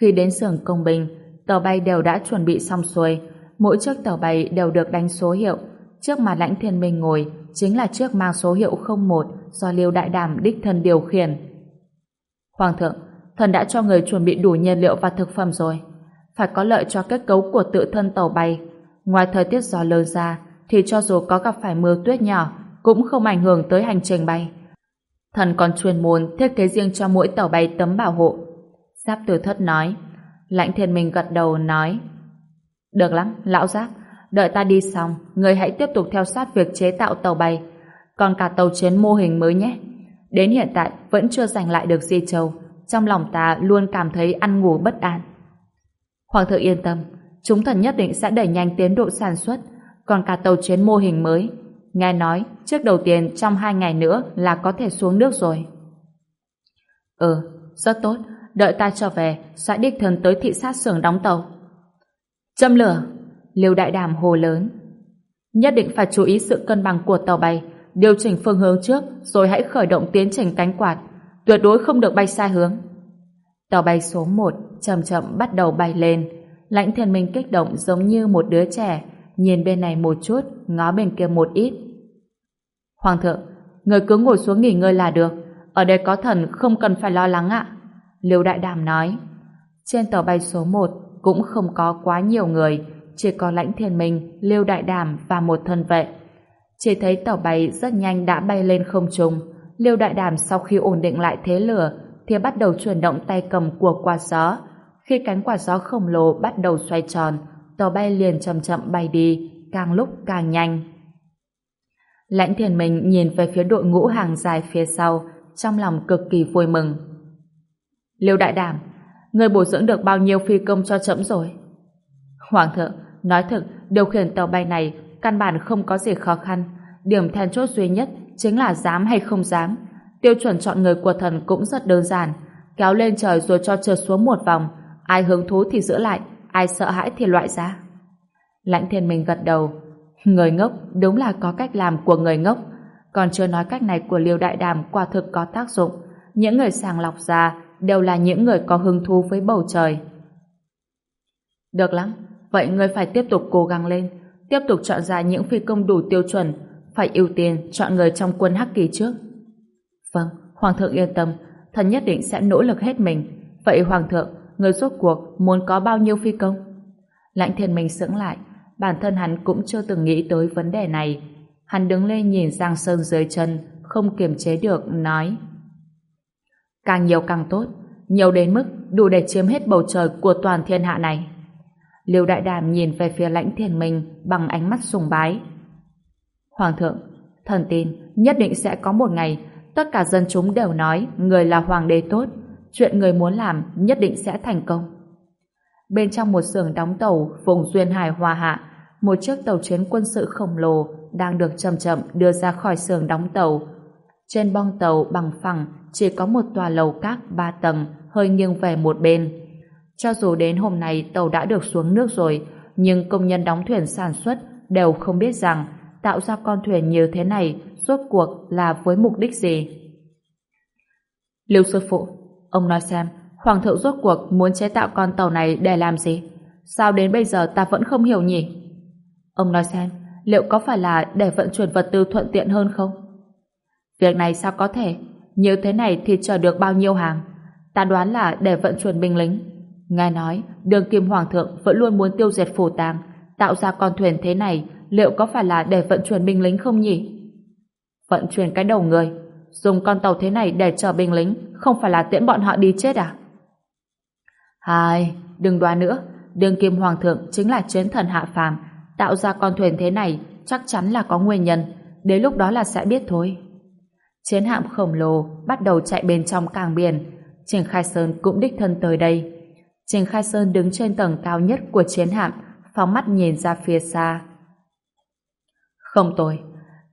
Speaker 1: Khi đến xưởng công binh, tàu bay đều đã chuẩn bị xong xuôi. Mỗi chiếc tàu bay đều được đánh số hiệu. Trước mà lãnh thiên minh ngồi chính là chiếc mang số hiệu 01 do Liêu Đại Đàm đích thân điều khiển. Hoàng thượng, thần đã cho người chuẩn bị đủ nhiên liệu và thực phẩm rồi. Phải có lợi cho kết cấu của tự thân tàu bay. Ngoài thời tiết gió lớn ra, thì cho dù có gặp phải mưa tuyết nhỏ, cũng không ảnh hưởng tới hành trình bay. Thần còn chuyên môn thiết kế riêng cho mỗi tàu bay tấm bảo hộ. Giáp tử thất nói. Lãnh thiên minh gật đầu nói. Được lắm, lão giáp. Đợi ta đi xong, người hãy tiếp tục theo sát việc chế tạo tàu bay. Còn cả tàu chiến mô hình mới nhé. Đến hiện tại vẫn chưa giành lại được Di Châu. Trong lòng ta luôn cảm thấy ăn ngủ bất an. Hoàng thượng yên tâm, chúng thần nhất định sẽ đẩy nhanh tiến độ sản xuất, còn cả tàu chiến mô hình mới. Nghe nói, trước đầu tiên trong hai ngày nữa là có thể xuống nước rồi. Ừ, rất tốt. Đợi ta trở về, sẽ đích thân tới thị sát xưởng đóng tàu. Châm lửa! Liêu đại đàm hồ lớn. Nhất định phải chú ý sự cân bằng của tàu bay, điều chỉnh phương hướng trước, rồi hãy khởi động tiến trình cánh quạt. Tuyệt đối không được bay sai hướng. Tàu bay số 1 chậm chậm bắt đầu bay lên. Lãnh thiên minh kích động giống như một đứa trẻ, nhìn bên này một chút, ngó bên kia một ít. Hoàng thượng, người cứ ngồi xuống nghỉ ngơi là được. Ở đây có thần không cần phải lo lắng ạ. Liêu Đại Đàm nói. Trên tàu bay số 1 cũng không có quá nhiều người, chỉ có lãnh thiên minh, Liêu Đại Đàm và một thân vệ. Chỉ thấy tàu bay rất nhanh đã bay lên không trung. Liêu Đại Đàm sau khi ổn định lại thế lửa thì bắt đầu chuyển động tay cầm của quạt gió. Khi cánh quạt gió khổng lồ bắt đầu xoay tròn, tàu bay liền chậm chậm bay đi, càng lúc càng nhanh. Lãnh thiền mình nhìn về phía đội ngũ hàng dài phía sau, trong lòng cực kỳ vui mừng. Liêu đại đảm, người bổ dưỡng được bao nhiêu phi công cho chậm rồi? Hoàng thượng, nói thật, điều khiển tàu bay này căn bản không có gì khó khăn. Điểm then chốt duy nhất chính là dám hay không dám. Tiêu chuẩn chọn người của thần cũng rất đơn giản. Kéo lên trời rồi cho trượt xuống một vòng. Ai hứng thú thì giữ lại, ai sợ hãi thì loại ra. Lãnh thiên mình gật đầu. Người ngốc đúng là có cách làm của người ngốc. Còn chưa nói cách này của Liêu Đại Đàm quả thực có tác dụng. Những người sàng lọc ra đều là những người có hứng thú với bầu trời. Được lắm, vậy ngươi phải tiếp tục cố gắng lên, tiếp tục chọn ra những phi công đủ tiêu chuẩn, phải ưu tiên chọn người trong quân Hắc Kỳ trước. Vâng, Hoàng thượng yên tâm, thần nhất định sẽ nỗ lực hết mình. Vậy Hoàng thượng, người rốt cuộc muốn có bao nhiêu phi công? Lãnh thiên minh sững lại, bản thân hắn cũng chưa từng nghĩ tới vấn đề này. Hắn đứng lên nhìn Giang Sơn dưới chân, không kiềm chế được, nói Càng nhiều càng tốt, nhiều đến mức đủ để chiếm hết bầu trời của toàn thiên hạ này. Liêu Đại Đàm nhìn về phía lãnh thiên minh bằng ánh mắt sùng bái. Hoàng thượng, thần tin nhất định sẽ có một ngày tất cả dân chúng đều nói người là hoàng đế tốt, chuyện người muốn làm nhất định sẽ thành công. Bên trong một xưởng đóng tàu vùng Duyên Hải Hòa Hạ, một chiếc tàu chiến quân sự khổng lồ đang được chậm chậm đưa ra khỏi xưởng đóng tàu. Trên bong tàu bằng phẳng chỉ có một tòa lầu các ba tầng hơi nghiêng về một bên. Cho dù đến hôm nay tàu đã được xuống nước rồi, nhưng công nhân đóng thuyền sản xuất đều không biết rằng tạo ra con thuyền như thế này rốt cuộc là với mục đích gì. Lưu sư phụ, ông nói xem, Hoàng thượng rốt cuộc muốn chế tạo con tàu này để làm gì? Sao đến bây giờ ta vẫn không hiểu nhỉ? Ông nói xem, liệu có phải là để vận chuyển vật tư thuận tiện hơn không? Việc này sao có thể? Như thế này thì chờ được bao nhiêu hàng? Ta đoán là để vận chuyển binh lính. Nghe nói, đường kim hoàng thượng vẫn luôn muốn tiêu diệt phủ tàng, tạo ra con thuyền thế này, liệu có phải là để vận chuyển binh lính không nhỉ? Vận chuyển cái đầu người, dùng con tàu thế này để chở binh lính, không phải là tiễn bọn họ đi chết à? Hai, đừng đoán nữa, đường kim hoàng thượng chính là chiến thần hạ phàm, tạo ra con thuyền thế này chắc chắn là có nguyên nhân, đến lúc đó là sẽ biết thôi. Chiến hạm khổng lồ bắt đầu chạy bên trong càng biển, Trình Khai Sơn cũng đích thân tới đây. Trình Khai Sơn đứng trên tầng cao nhất của chiến hạm, phóng mắt nhìn ra phía xa. Không tôi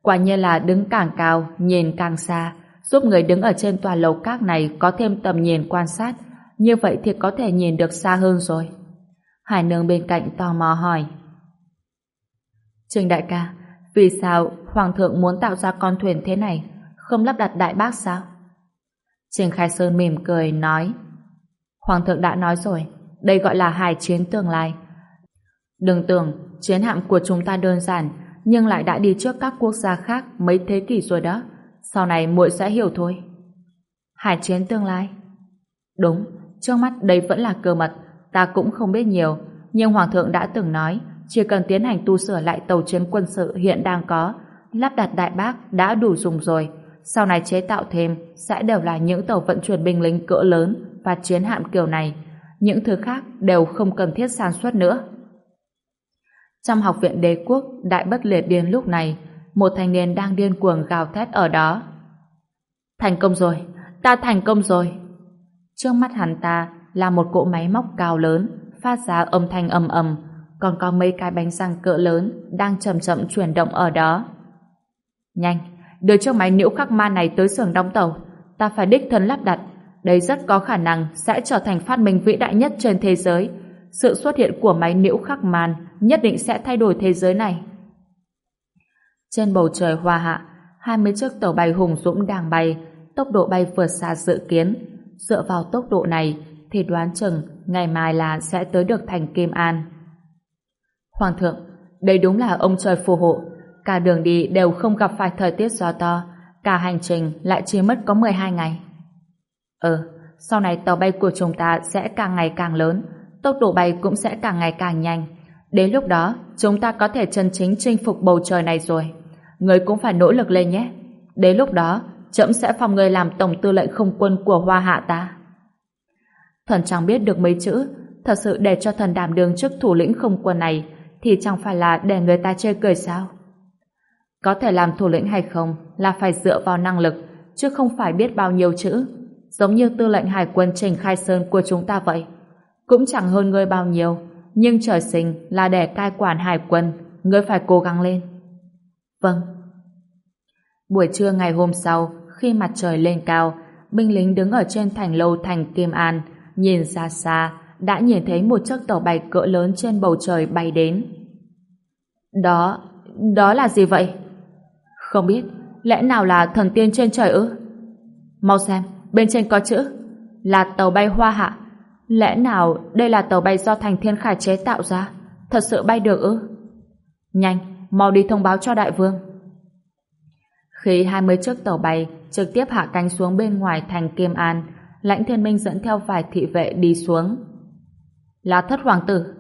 Speaker 1: quả nhiên là đứng càng cao, nhìn càng xa, giúp người đứng ở trên tòa lầu các này có thêm tầm nhìn quan sát, như vậy thì có thể nhìn được xa hơn rồi. Hải nương bên cạnh tò mò hỏi. Trình đại ca, vì sao Hoàng thượng muốn tạo ra con thuyền thế này, không lắp đặt đại bác sao? Trình Khai Sơn mỉm cười, nói Hoàng thượng đã nói rồi, đây gọi là hải chiến tương lai. Đừng tưởng chiến hạm của chúng ta đơn giản, nhưng lại đã đi trước các quốc gia khác mấy thế kỷ rồi đó. Sau này muội sẽ hiểu thôi. Hải chiến tương lai? Đúng, trước mắt đây vẫn là cơ mật, ta cũng không biết nhiều, nhưng Hoàng thượng đã từng nói chỉ cần tiến hành tu sửa lại tàu chiến quân sự hiện đang có, lắp đặt đại bác đã đủ dùng rồi. Sau này chế tạo thêm sẽ đều là những tàu vận chuyển binh lính cỡ lớn và chiến hạm kiểu này. Những thứ khác đều không cần thiết sản xuất nữa. Trong học viện đế quốc đại bất liệt điên lúc này, một thanh niên đang điên cuồng gào thét ở đó. Thành công rồi, ta thành công rồi. Trước mắt hắn ta là một cỗ máy móc cao lớn, phát ra âm thanh ầm ầm, còn có mấy cái bánh răng cỡ lớn đang chậm chậm chuyển động ở đó. Nhanh, đưa chiếc máy nhiễu khắc ma này tới xưởng đóng tàu, ta phải đích thân lắp đặt. Đây rất có khả năng sẽ trở thành phát minh vĩ đại nhất trên thế giới. Sự xuất hiện của máy nhiễu khắc màn nhất định sẽ thay đổi thế giới này. Trên bầu trời hoa hạ, hai mươi chiếc tàu bay hùng dũng đang bay, tốc độ bay vượt xa dự kiến. Dựa vào tốc độ này, thì đoán chừng ngày mai là sẽ tới được thành Kim An. Hoàng thượng, đây đúng là ông trời phù hộ. Cả đường đi đều không gặp phải thời tiết gió to, cả hành trình lại chỉ mất có 12 ngày. ờ sau này tàu bay của chúng ta sẽ càng ngày càng lớn, tốc độ bay cũng sẽ càng ngày càng nhanh. Đến lúc đó, chúng ta có thể chân chính chinh phục bầu trời này rồi. Người cũng phải nỗ lực lên nhé. Đến lúc đó, trẫm sẽ phòng người làm tổng tư lệnh không quân của Hoa Hạ ta. Thần chẳng biết được mấy chữ, thật sự để cho thần đảm đường chức thủ lĩnh không quân này thì chẳng phải là để người ta chê cười sao? Có thể làm thủ lĩnh hay không là phải dựa vào năng lực, chứ không phải biết bao nhiêu chữ. Giống như tư lệnh hải quân Trình Khai Sơn của chúng ta vậy. Cũng chẳng hơn ngươi bao nhiêu, nhưng trời sinh là để cai quản hải quân, ngươi phải cố gắng lên. Vâng. Buổi trưa ngày hôm sau, khi mặt trời lên cao, binh lính đứng ở trên thành lâu thành Kim An, nhìn ra xa, đã nhìn thấy một chiếc tàu bay cỡ lớn trên bầu trời bay đến. Đó, đó là gì vậy? Không biết, Lẽ nào là thần tiên trên trời ư? Mau xem, bên trên có chữ. Là tàu bay hoa hạ. Lẽ nào đây là tàu bay do thành thiên khải chế tạo ra? Thật sự bay được ư? Nhanh, mau đi thông báo cho đại vương. Khi 20 chiếc tàu bay trực tiếp hạ cánh xuống bên ngoài thành Kim An, Lãnh Thiên Minh dẫn theo vài thị vệ đi xuống. Là thất hoàng tử.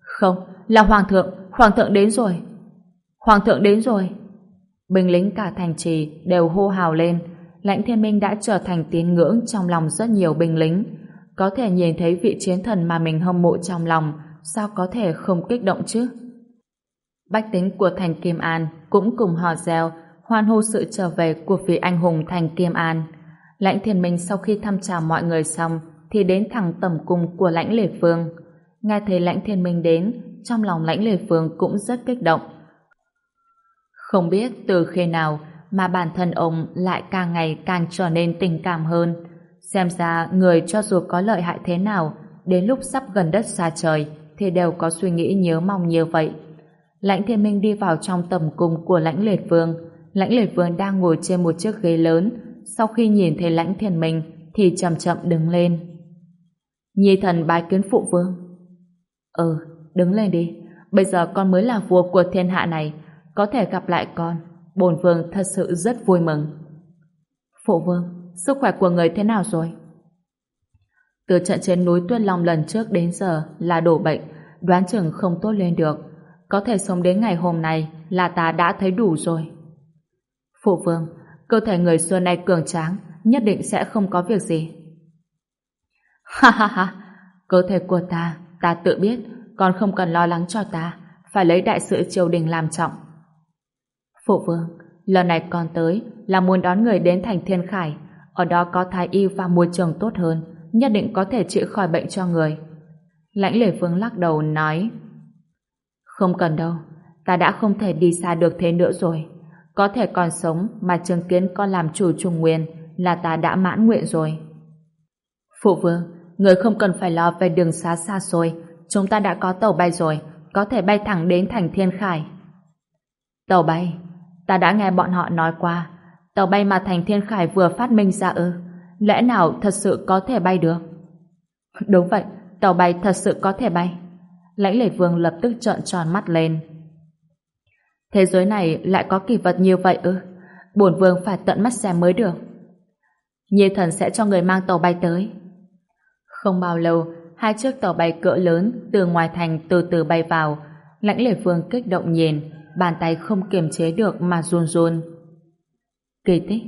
Speaker 1: Không, là hoàng thượng, hoàng thượng đến rồi. Hoàng thượng đến rồi. Binh lính cả thành trì đều hô hào lên. Lãnh Thiên Minh đã trở thành tín ngưỡng trong lòng rất nhiều binh lính. Có thể nhìn thấy vị chiến thần mà mình hâm mộ trong lòng, sao có thể không kích động chứ? Bách tính của thành Kim An cũng cùng hò reo, hoan hô sự trở về của vị anh hùng thành Kim An. Lãnh Thiên Minh sau khi thăm chào mọi người xong thì đến thẳng tầm cung của lãnh lệ phương. Nghe thấy lãnh Thiên Minh đến, trong lòng lãnh lệ phương cũng rất kích động. Không biết từ khi nào mà bản thân ông lại càng ngày càng trở nên tình cảm hơn. Xem ra người cho dù có lợi hại thế nào, đến lúc sắp gần đất xa trời thì đều có suy nghĩ nhớ mong như vậy. Lãnh Thiên Minh đi vào trong tầm cung của lãnh liệt vương. Lãnh liệt vương đang ngồi trên một chiếc ghế lớn. Sau khi nhìn thấy lãnh thiên minh thì chậm chậm đứng lên. Nhi thần bái kiến phụ vương. Ừ, đứng lên đi. Bây giờ con mới là vua của thiên hạ này. Có thể gặp lại con. Bồn vương thật sự rất vui mừng. Phụ vương, sức khỏe của người thế nào rồi? Từ trận trên núi Tuyết Long lần trước đến giờ là đổ bệnh, đoán chừng không tốt lên được. Có thể sống đến ngày hôm nay là ta đã thấy đủ rồi. Phụ vương, cơ thể người xưa nay cường tráng, nhất định sẽ không có việc gì. Ha ha ha, cơ thể của ta, ta tự biết, còn không cần lo lắng cho ta, phải lấy đại sự triều đình làm trọng. Phụ vương, lần này con tới là muốn đón người đến thành Thiên Khải, ở đó có thái y và môi trường tốt hơn, nhất định có thể chữa khỏi bệnh cho người. Lãnh lệ vương lắc đầu nói Không cần đâu, ta đã không thể đi xa được thế nữa rồi. Có thể còn sống mà chứng kiến con làm chủ trung nguyên là ta đã mãn nguyện rồi. Phụ vương, người không cần phải lo về đường xa xa xôi, chúng ta đã có tàu bay rồi, có thể bay thẳng đến thành Thiên Khải. Tàu bay, ta đã nghe bọn họ nói qua, tàu bay mà thành Thiên Khải vừa phát minh ra ư, lẽ nào thật sự có thể bay được? Đúng vậy, tàu bay thật sự có thể bay. Lãnh lệ vương lập tức trợn tròn mắt lên. Thế giới này lại có kỳ vật như vậy ư? Bổn vương phải tận mắt xem mới được. Nhi thần sẽ cho người mang tàu bay tới. Không bao lâu, hai chiếc tàu bay cỡ lớn từ ngoài thành từ từ bay vào. Lãnh lệ vương kích động nhìn, bàn tay không kiềm chế được mà run run. Kỳ tích,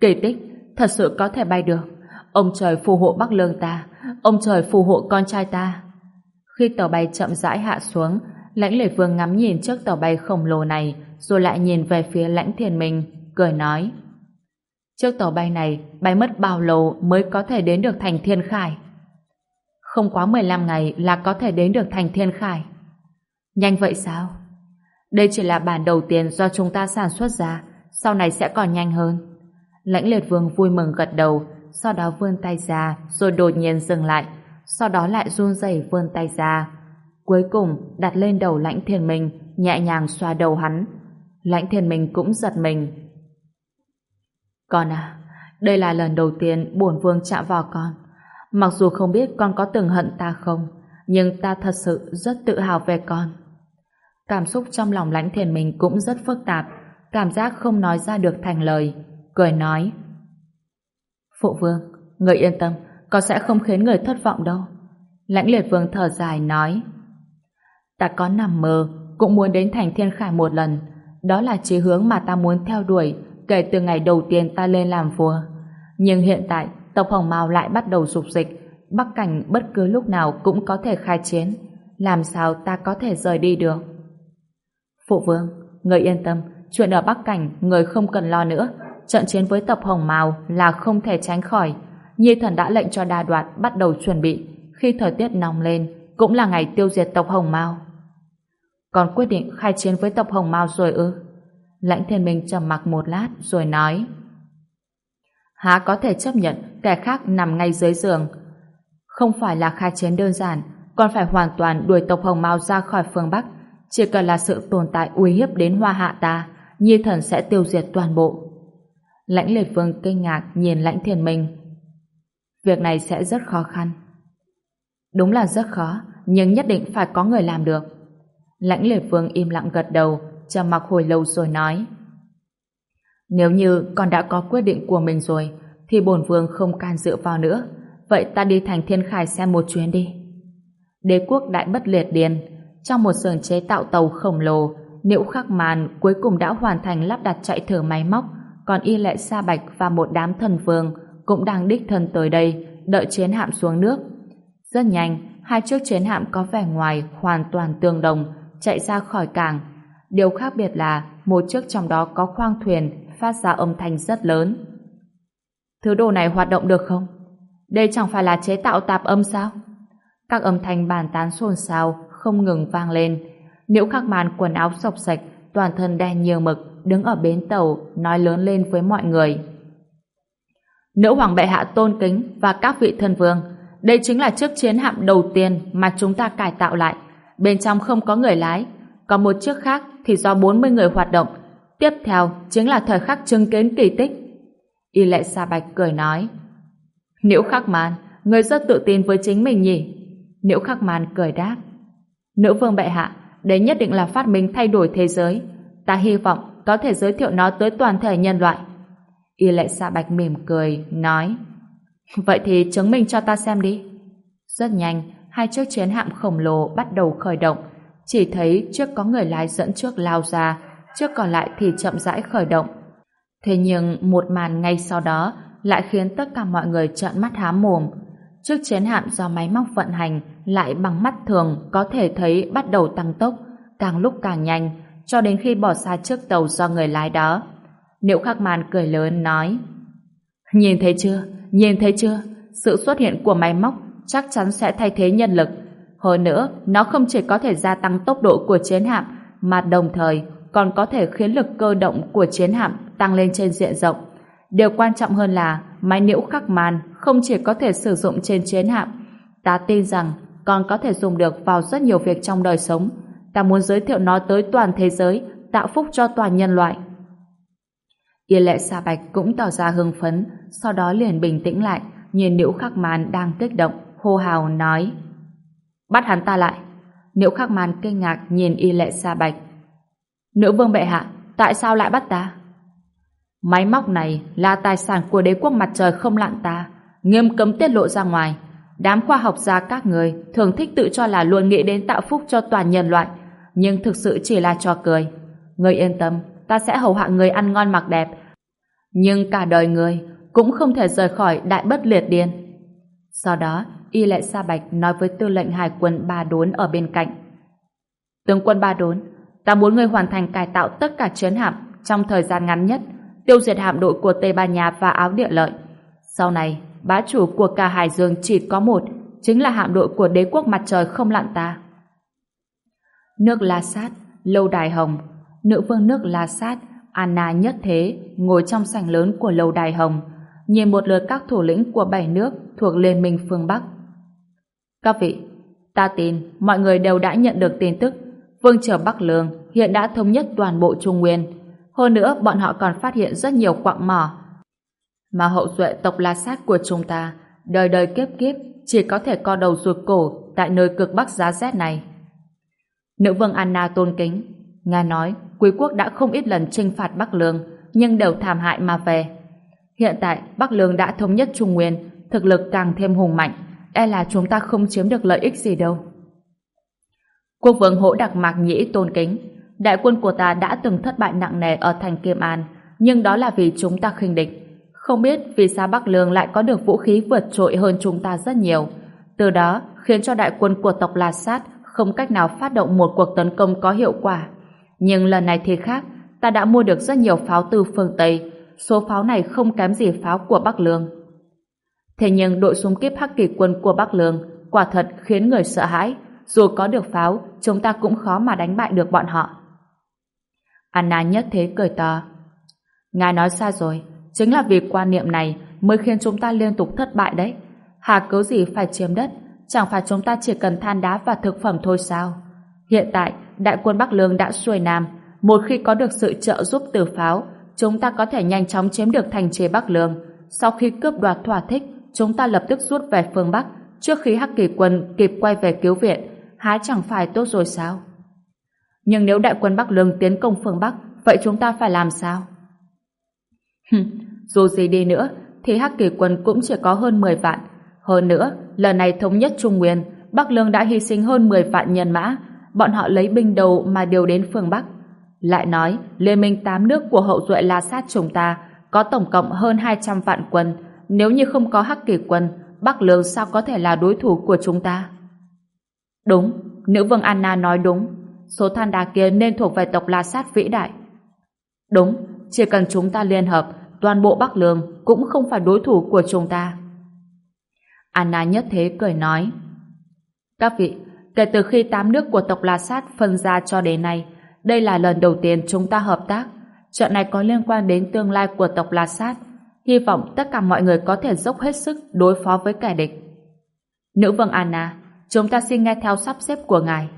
Speaker 1: kỳ tích, thật sự có thể bay được. Ông trời phù hộ Bắc Lương ta, ông trời phù hộ con trai ta. Khi tàu bay chậm rãi hạ xuống, lãnh lệ vương ngắm nhìn trước tàu bay khổng lồ này, rồi lại nhìn về phía lãnh thiền mình, cười nói. Chiếc tàu bay này bay mất bao lâu mới có thể đến được thành thiên khải? Không quá 15 ngày là có thể đến được thành thiên khải. Nhanh vậy sao? Đây chỉ là bản đầu tiên do chúng ta sản xuất ra, sau này sẽ còn nhanh hơn. Lãnh liệt vương vui mừng gật đầu, sau đó vươn tay ra, rồi đột nhiên dừng lại, sau đó lại run rẩy vươn tay ra. Cuối cùng đặt lên đầu lãnh thiền mình nhẹ nhàng xoa đầu hắn. Lãnh thiền mình cũng giật mình. Con à, đây là lần đầu tiên bổn vương chạm vào con. Mặc dù không biết con có từng hận ta không, nhưng ta thật sự rất tự hào về con. Cảm xúc trong lòng lãnh thiền mình cũng rất phức tạp, cảm giác không nói ra được thành lời, cười nói. Phụ vương, người yên tâm, con sẽ không khiến người thất vọng đâu. Lãnh liệt vương thở dài nói. Ta có nằm mơ, cũng muốn đến thành thiên khải một lần. Đó là chí hướng mà ta muốn theo đuổi kể từ ngày đầu tiên ta lên làm vua. Nhưng hiện tại, tộc Hồng Mao lại bắt đầu rục dịch. Bắc cảnh bất cứ lúc nào cũng có thể khai chiến. Làm sao ta có thể rời đi được? Phụ vương, người yên tâm, chuyện ở Bắc Cảnh người không cần lo nữa. Trận chiến với tộc Hồng Mào là không thể tránh khỏi. Nhi thần đã lệnh cho đa đoạt bắt đầu chuẩn bị. Khi thời tiết nóng lên, cũng là ngày tiêu diệt tộc Hồng Mao. Còn quyết định khai chiến với tộc Hồng Mao rồi ư? Lãnh thiên minh trầm mặc một lát rồi nói Há có thể chấp nhận kẻ khác nằm ngay dưới giường. Không phải là khai chiến đơn giản, còn phải hoàn toàn đuổi tộc Hồng Mao ra khỏi phương Bắc chỉ cần là sự tồn tại uy hiếp đến hoa hạ ta, Nhi thần sẽ tiêu diệt toàn bộ. Lãnh liệt vương kinh ngạc nhìn lãnh thiền minh. Việc này sẽ rất khó khăn. Đúng là rất khó, nhưng nhất định phải có người làm được. Lãnh liệt vương im lặng gật đầu, trầm mặc hồi lâu rồi nói. Nếu như con đã có quyết định của mình rồi, thì bổn vương không can dự vào nữa. Vậy ta đi thành thiên khải xem một chuyến đi. Đế quốc đại bất liệt điền, trong một sườn chế tạo tàu khổng lồ, Niệu Khắc Màn cuối cùng đã hoàn thành lắp đặt chạy thử máy móc, còn Y Lệ Sa Bạch và một đám thần vương cũng đang đích thân tới đây, đợi chiến hạm xuống nước. Rất nhanh, hai chiếc chiến hạm có vẻ ngoài hoàn toàn tương đồng, chạy ra khỏi cảng. Điều khác biệt là một chiếc trong đó có khoang thuyền phát ra âm thanh rất lớn. Thứ đồ này hoạt động được không? Đây chẳng phải là chế tạo tạp âm sao? Các âm thanh bàn tán xôn xao không ngừng vang lên. Liễu khắc màn quần áo sọc sạch, toàn thân đen nhiều mực, đứng ở bến tàu, nói lớn lên với mọi người. Nữ hoàng bệ hạ tôn kính và các vị thân vương, đây chính là chiếc chiến hạm đầu tiên mà chúng ta cải tạo lại. Bên trong không có người lái, còn một chiếc khác thì do 40 người hoạt động. Tiếp theo chính là thời khắc chứng kiến kỳ tích. Y lệ Sa Bạch cười nói. Liễu khắc màn, người rất tự tin với chính mình nhỉ? Liễu khắc màn cười đáp. Nữ vương bệ hạ, đây nhất định là phát minh thay đổi thế giới. Ta hy vọng có thể giới thiệu nó tới toàn thể nhân loại. Y lệ xạ bạch mỉm cười, nói Vậy thì chứng minh cho ta xem đi. Rất nhanh, hai chiếc chiến hạm khổng lồ bắt đầu khởi động. Chỉ thấy trước có người lái dẫn trước lao ra, trước còn lại thì chậm rãi khởi động. Thế nhưng một màn ngay sau đó lại khiến tất cả mọi người trợn mắt há mồm. Chiếc chiến hạm do máy móc vận hành lại bằng mắt thường có thể thấy bắt đầu tăng tốc, càng lúc càng nhanh, cho đến khi bỏ xa chiếc tàu do người lái đó. Niệu Khắc Màn cười lớn nói Nhìn thấy chưa? Nhìn thấy chưa? Sự xuất hiện của máy móc chắc chắn sẽ thay thế nhân lực. Hơn nữa, nó không chỉ có thể gia tăng tốc độ của chiến hạm, mà đồng thời còn có thể khiến lực cơ động của chiến hạm tăng lên trên diện rộng. Điều quan trọng hơn là máy nhiễu khắc màn không chỉ có thể sử dụng trên chiến hạm. Ta tin rằng còn có thể dùng được vào rất nhiều việc trong đời sống. Ta muốn giới thiệu nó tới toàn thế giới, tạo phúc cho toàn nhân loại. Yên lệ Sa Bạch cũng tỏ ra hưng phấn, sau đó liền bình tĩnh lại, nhìn Liễu Khắc Màn đang kích động, hô hào nói: "Bắt hắn ta lại." Liễu Khắc Màn kinh ngạc nhìn Y Lệ Sa Bạch. "Nữ vương bệ hạ, tại sao lại bắt ta?" Máy móc này là tài sản của đế quốc mặt trời không lặn ta, nghiêm cấm tiết lộ ra ngoài. Đám khoa học gia các người thường thích tự cho là luôn nghĩ đến tạo phúc cho toàn nhân loại, nhưng thực sự chỉ là trò cười. Người yên tâm, ta sẽ hầu hạ người ăn ngon mặc đẹp. Nhưng cả đời người cũng không thể rời khỏi đại bất liệt điên. Sau đó, Y Lệ Sa Bạch nói với tư lệnh hải quân Ba Đốn ở bên cạnh. Tướng quân Ba Đốn, ta muốn người hoàn thành cải tạo tất cả chiến hạm trong thời gian ngắn nhất, tiêu diệt hạm đội của Tây Ban Nha và Áo Địa Lợi. Sau này, bá chủ của cả Hải Dương chỉ có một, chính là hạm đội của đế quốc mặt trời không lặn ta. Nước La Sát, Lâu Đài Hồng, nữ vương nước La Sát, Anna nhất thế, ngồi trong sảnh lớn của Lâu Đài Hồng, nhìn một lượt các thủ lĩnh của bảy nước thuộc Liên minh phương Bắc. Các vị, ta tin mọi người đều đã nhận được tin tức Vương trở Bắc Lương hiện đã thống nhất toàn bộ Trung Nguyên. Hơn nữa, bọn họ còn phát hiện rất nhiều quặng mỏ mà hậu duệ tộc La Sát của chúng ta đời đời kiếp kiếp chỉ có thể co đầu ruột cổ tại nơi cực bắc giá rét này. Nữ vương Anna tôn kính, Nga nói quý quốc đã không ít lần trinh phạt Bắc Lương nhưng đều thảm hại mà về. Hiện tại Bắc Lương đã thống nhất Trung Nguyên thực lực càng thêm hùng mạnh e là chúng ta không chiếm được lợi ích gì đâu. Quốc vương hỗ đặc mạc nhĩ tôn kính đại quân của ta đã từng thất bại nặng nề ở thành Kiêm An nhưng đó là vì chúng ta khinh địch không biết vì sao Bắc Lương lại có được vũ khí vượt trội hơn chúng ta rất nhiều. Từ đó khiến cho đại quân của tộc La Sát không cách nào phát động một cuộc tấn công có hiệu quả. Nhưng lần này thì khác, ta đã mua được rất nhiều pháo từ phương Tây. Số pháo này không kém gì pháo của Bắc Lương. Thế nhưng đội súng kíp hắc kỳ quân của Bắc Lương quả thật khiến người sợ hãi. Dù có được pháo, chúng ta cũng khó mà đánh bại được bọn họ. Anna nhất thế cười to. Ngài nói xa rồi, Chính là vì quan niệm này mới khiến chúng ta liên tục thất bại đấy. Hà cớ gì phải chiếm đất, chẳng phải chúng ta chỉ cần than đá và thực phẩm thôi sao? Hiện tại, đại quân Bắc Lương đã xuôi Nam, một khi có được sự trợ giúp từ pháo, chúng ta có thể nhanh chóng chiếm được thành trì Bắc Lương. Sau khi cướp đoạt thỏa thích, chúng ta lập tức rút về phương Bắc trước khi Hắc Kỳ quân kịp quay về cứu viện. Há chẳng phải tốt rồi sao? Nhưng nếu đại quân Bắc Lương tiến công phương Bắc, vậy chúng ta phải làm sao? Dù gì đi nữa, thì Hắc Kỳ quân cũng chỉ có hơn 10 vạn. Hơn nữa, lần này thống nhất Trung Nguyên, Bắc Lương đã hy sinh hơn 10 vạn nhân mã, bọn họ lấy binh đầu mà điều đến phương Bắc. Lại nói, Liên minh tám nước của hậu duệ La Sát chúng ta có tổng cộng hơn 200 vạn quân. Nếu như không có Hắc Kỳ quân, Bắc Lương sao có thể là đối thủ của chúng ta? Đúng, nữ vương Anna nói đúng. Số than đá kia nên thuộc về tộc La Sát vĩ đại. Đúng, chỉ cần chúng ta liên hợp, toàn bộ Bắc Lương cũng không phải đối thủ của chúng ta. Anna nhất thế cười nói. Các vị, kể từ khi tám nước của tộc La Sát phân ra cho đến nay, đây là lần đầu tiên chúng ta hợp tác. chuyện này có liên quan đến tương lai của tộc La Sát. Hy vọng tất cả mọi người có thể dốc hết sức đối phó với kẻ địch. Nữ vương Anna, chúng ta xin nghe theo sắp xếp của ngài.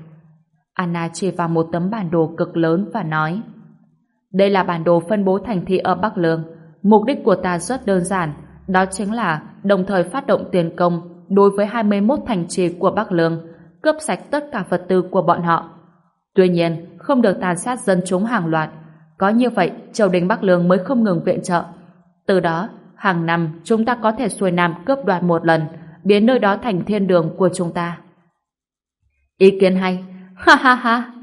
Speaker 1: Anna chỉ vào một tấm bản đồ cực lớn và nói Đây là bản đồ phân bố thành thị ở Bắc Lương. Mục đích của ta rất đơn giản, đó chính là đồng thời phát động tiền công đối với 21 thành trì của Bắc Lương, cướp sạch tất cả vật tư của bọn họ. Tuy nhiên, không được tàn sát dân chúng hàng loạt. Có như vậy, triều đình Bắc Lương mới không ngừng viện trợ. Từ đó, hàng năm chúng ta có thể xuôi nam cướp đoạt một lần, biến nơi đó thành thiên đường của chúng ta. Ý kiến hay, ha ha ha!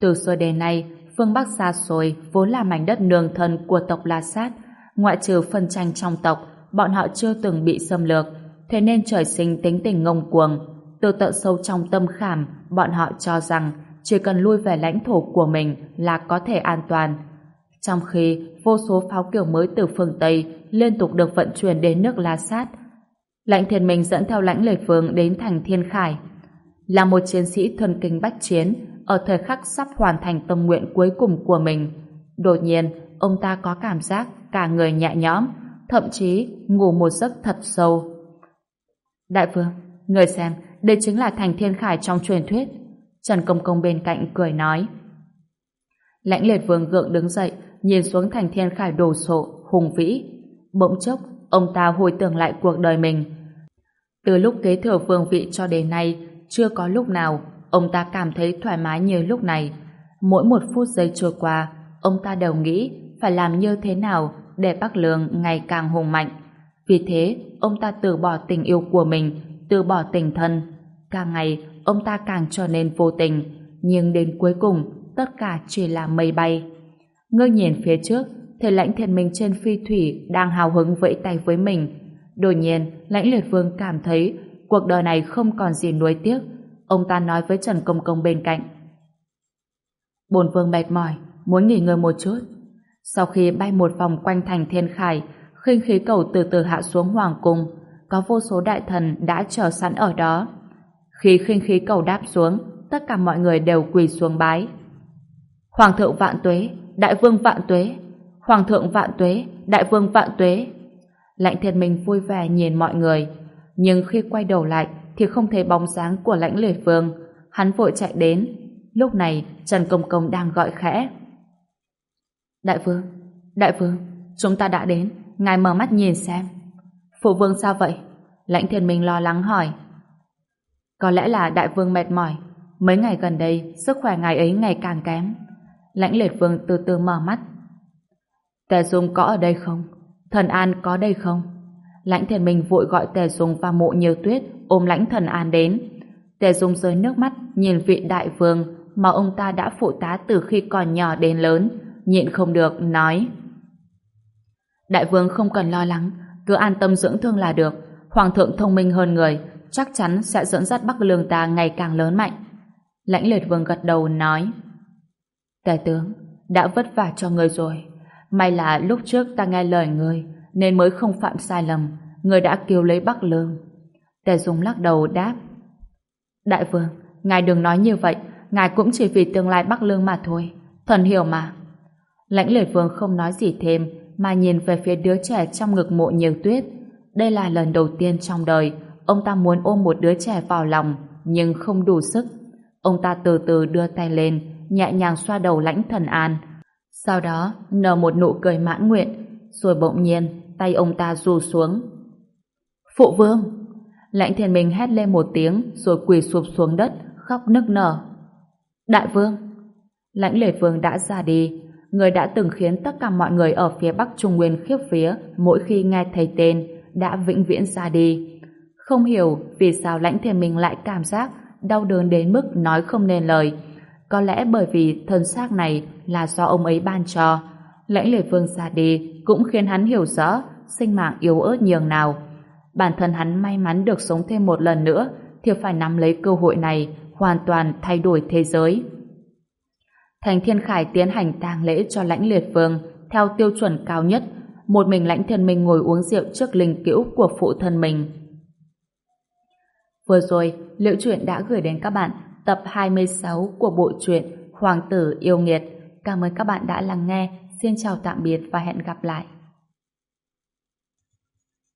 Speaker 1: Từ xưa đến nay, phương Bắc xa xôi vốn là mảnh đất nương thân của tộc La Sát, ngoại trừ phân tranh trong tộc, bọn họ chưa từng bị xâm lược, thế nên trời sinh tính tình ngông cuồng. Từ tận sâu trong tâm khảm, bọn họ cho rằng chỉ cần lui về lãnh thổ của mình là có thể an toàn. Trong khi vô số pháo kiểu mới từ phương Tây liên tục được vận chuyển đến nước La Sát, Lãnh Thiên Minh dẫn theo lãnh lệ phương đến thành Thiên Khải. Là một chiến sĩ thân kinh bách chiến, ở thời khắc sắp hoàn thành tâm nguyện cuối cùng của mình. Đột nhiên, ông ta có cảm giác cả người nhẹ nhõm, thậm chí ngủ một giấc thật sâu. Đại vương, người xem, đây chính là thành Thiên Khải trong truyền thuyết. Trần Công Công bên cạnh cười nói. Lãnh liệt vương gượng đứng dậy, nhìn xuống thành thiên khải đồ sộ, hùng vĩ. Bỗng chốc, ông ta hồi tưởng lại cuộc đời mình. Từ lúc kế thừa vương vị cho đến nay, chưa có lúc nào ông ta cảm thấy thoải mái như lúc này. Mỗi một phút giây trôi qua, ông ta đều nghĩ phải làm như thế nào để Bắc Lương ngày càng hùng mạnh. Vì thế, ông ta từ bỏ tình yêu của mình, từ bỏ tình thân. Càng ngày, ông ta càng trở nên vô tình, nhưng đến cuối cùng, tất cả chỉ là mây bay. Ngơ nhìn phía trước, thấy lãnh thiên minh trên phi thủy đang hào hứng vẫy tay với mình. Đột nhiên, lãnh liệt vương cảm thấy cuộc đời này không còn gì nuối tiếc. Ông ta nói với Trần Công Công bên cạnh. Bồn vương mệt mỏi, muốn nghỉ ngơi một chút. Sau khi bay một vòng quanh thành thiên khải, khinh khí cầu từ từ hạ xuống hoàng cung, có vô số đại thần đã chờ sẵn ở đó. Khi khinh khí cầu đáp xuống, tất cả mọi người đều quỳ xuống bái. Hoàng thượng vạn tuế, đại vương vạn tuế, hoàng thượng vạn tuế, đại vương vạn tuế. Lãnh thiên minh vui vẻ nhìn mọi người, nhưng khi quay đầu lại thì không thấy bóng dáng của lãnh lệ phương. Hắn vội chạy đến. Lúc này, Trần Công Công đang gọi khẽ. Đại vương, đại vương, chúng ta đã đến, ngài mở mắt nhìn xem. Phụ vương sao vậy? Lãnh thiên minh lo lắng hỏi. Có lẽ là đại vương mệt mỏi. Mấy ngày gần đây, sức khỏe ngài ấy ngày càng kém. Lãnh liệt vương từ từ mở mắt. Tề Dung có ở đây không? Thần An có đây không? Lãnh thần minh vội gọi Tề Dung và mộ nhiều tuyết ôm lãnh thần An đến. Tề Dung rơi nước mắt nhìn vị đại vương mà ông ta đã phụ tá từ khi còn nhỏ đến lớn, nhịn không được, nói. Đại vương không cần lo lắng, cứ an tâm dưỡng thương là được. Hoàng thượng thông minh hơn người, chắc chắn sẽ dẫn dắt Bắc Lương ta ngày càng lớn mạnh. Lãnh liệt vương gật đầu nói Tề tướng, đã vất vả cho người rồi. May là lúc trước ta nghe lời người nên mới không phạm sai lầm. Người đã cứu lấy Bắc Lương. Tề Dung lắc đầu đáp Đại vương, ngài đừng nói như vậy. Ngài cũng chỉ vì tương lai Bắc Lương mà thôi. Thần hiểu mà. Lãnh lệ vương không nói gì thêm mà nhìn về phía đứa trẻ trong ngực mộ nhiều tuyết. Đây là lần đầu tiên trong đời ông ta muốn ôm một đứa trẻ vào lòng nhưng không đủ sức. Ông ta từ từ đưa tay lên nhẹ nhàng xoa đầu lãnh thần an Sau đó nở một nụ cười mãn nguyện, rồi bỗng nhiên tay ông ta rù xuống. Phụ vương! Lãnh thiên minh hét lên một tiếng rồi quỳ sụp xuống đất, khóc nức nở. Đại vương! Lãnh lệ vương đã ra đi, người đã từng khiến tất cả mọi người ở phía Bắc Trung Nguyên khiếp phía mỗi khi nghe thấy tên đã vĩnh viễn ra đi. Không hiểu vì sao lãnh thiên minh lại cảm giác đau đớn đến mức nói không nên lời. Có lẽ bởi vì thân xác này là do ông ấy ban cho. Lãnh lệ vương ra đi cũng khiến hắn hiểu rõ sinh mạng yếu ớt nhường nào. Bản thân hắn may mắn được sống thêm một lần nữa thì phải nắm lấy cơ hội này hoàn toàn thay đổi thế giới. Thành Thiên Khải tiến hành tang lễ cho lãnh liệt vương theo tiêu chuẩn cao nhất. Một mình lãnh thiên minh ngồi uống rượu trước linh cữu của phụ thân mình. Vừa rồi, Liệu Truyện đã gửi đến các bạn tập 26 của bộ truyện Hoàng tử yêu nghiệt. Cảm ơn các bạn đã lắng nghe. Xin chào tạm biệt và hẹn gặp lại.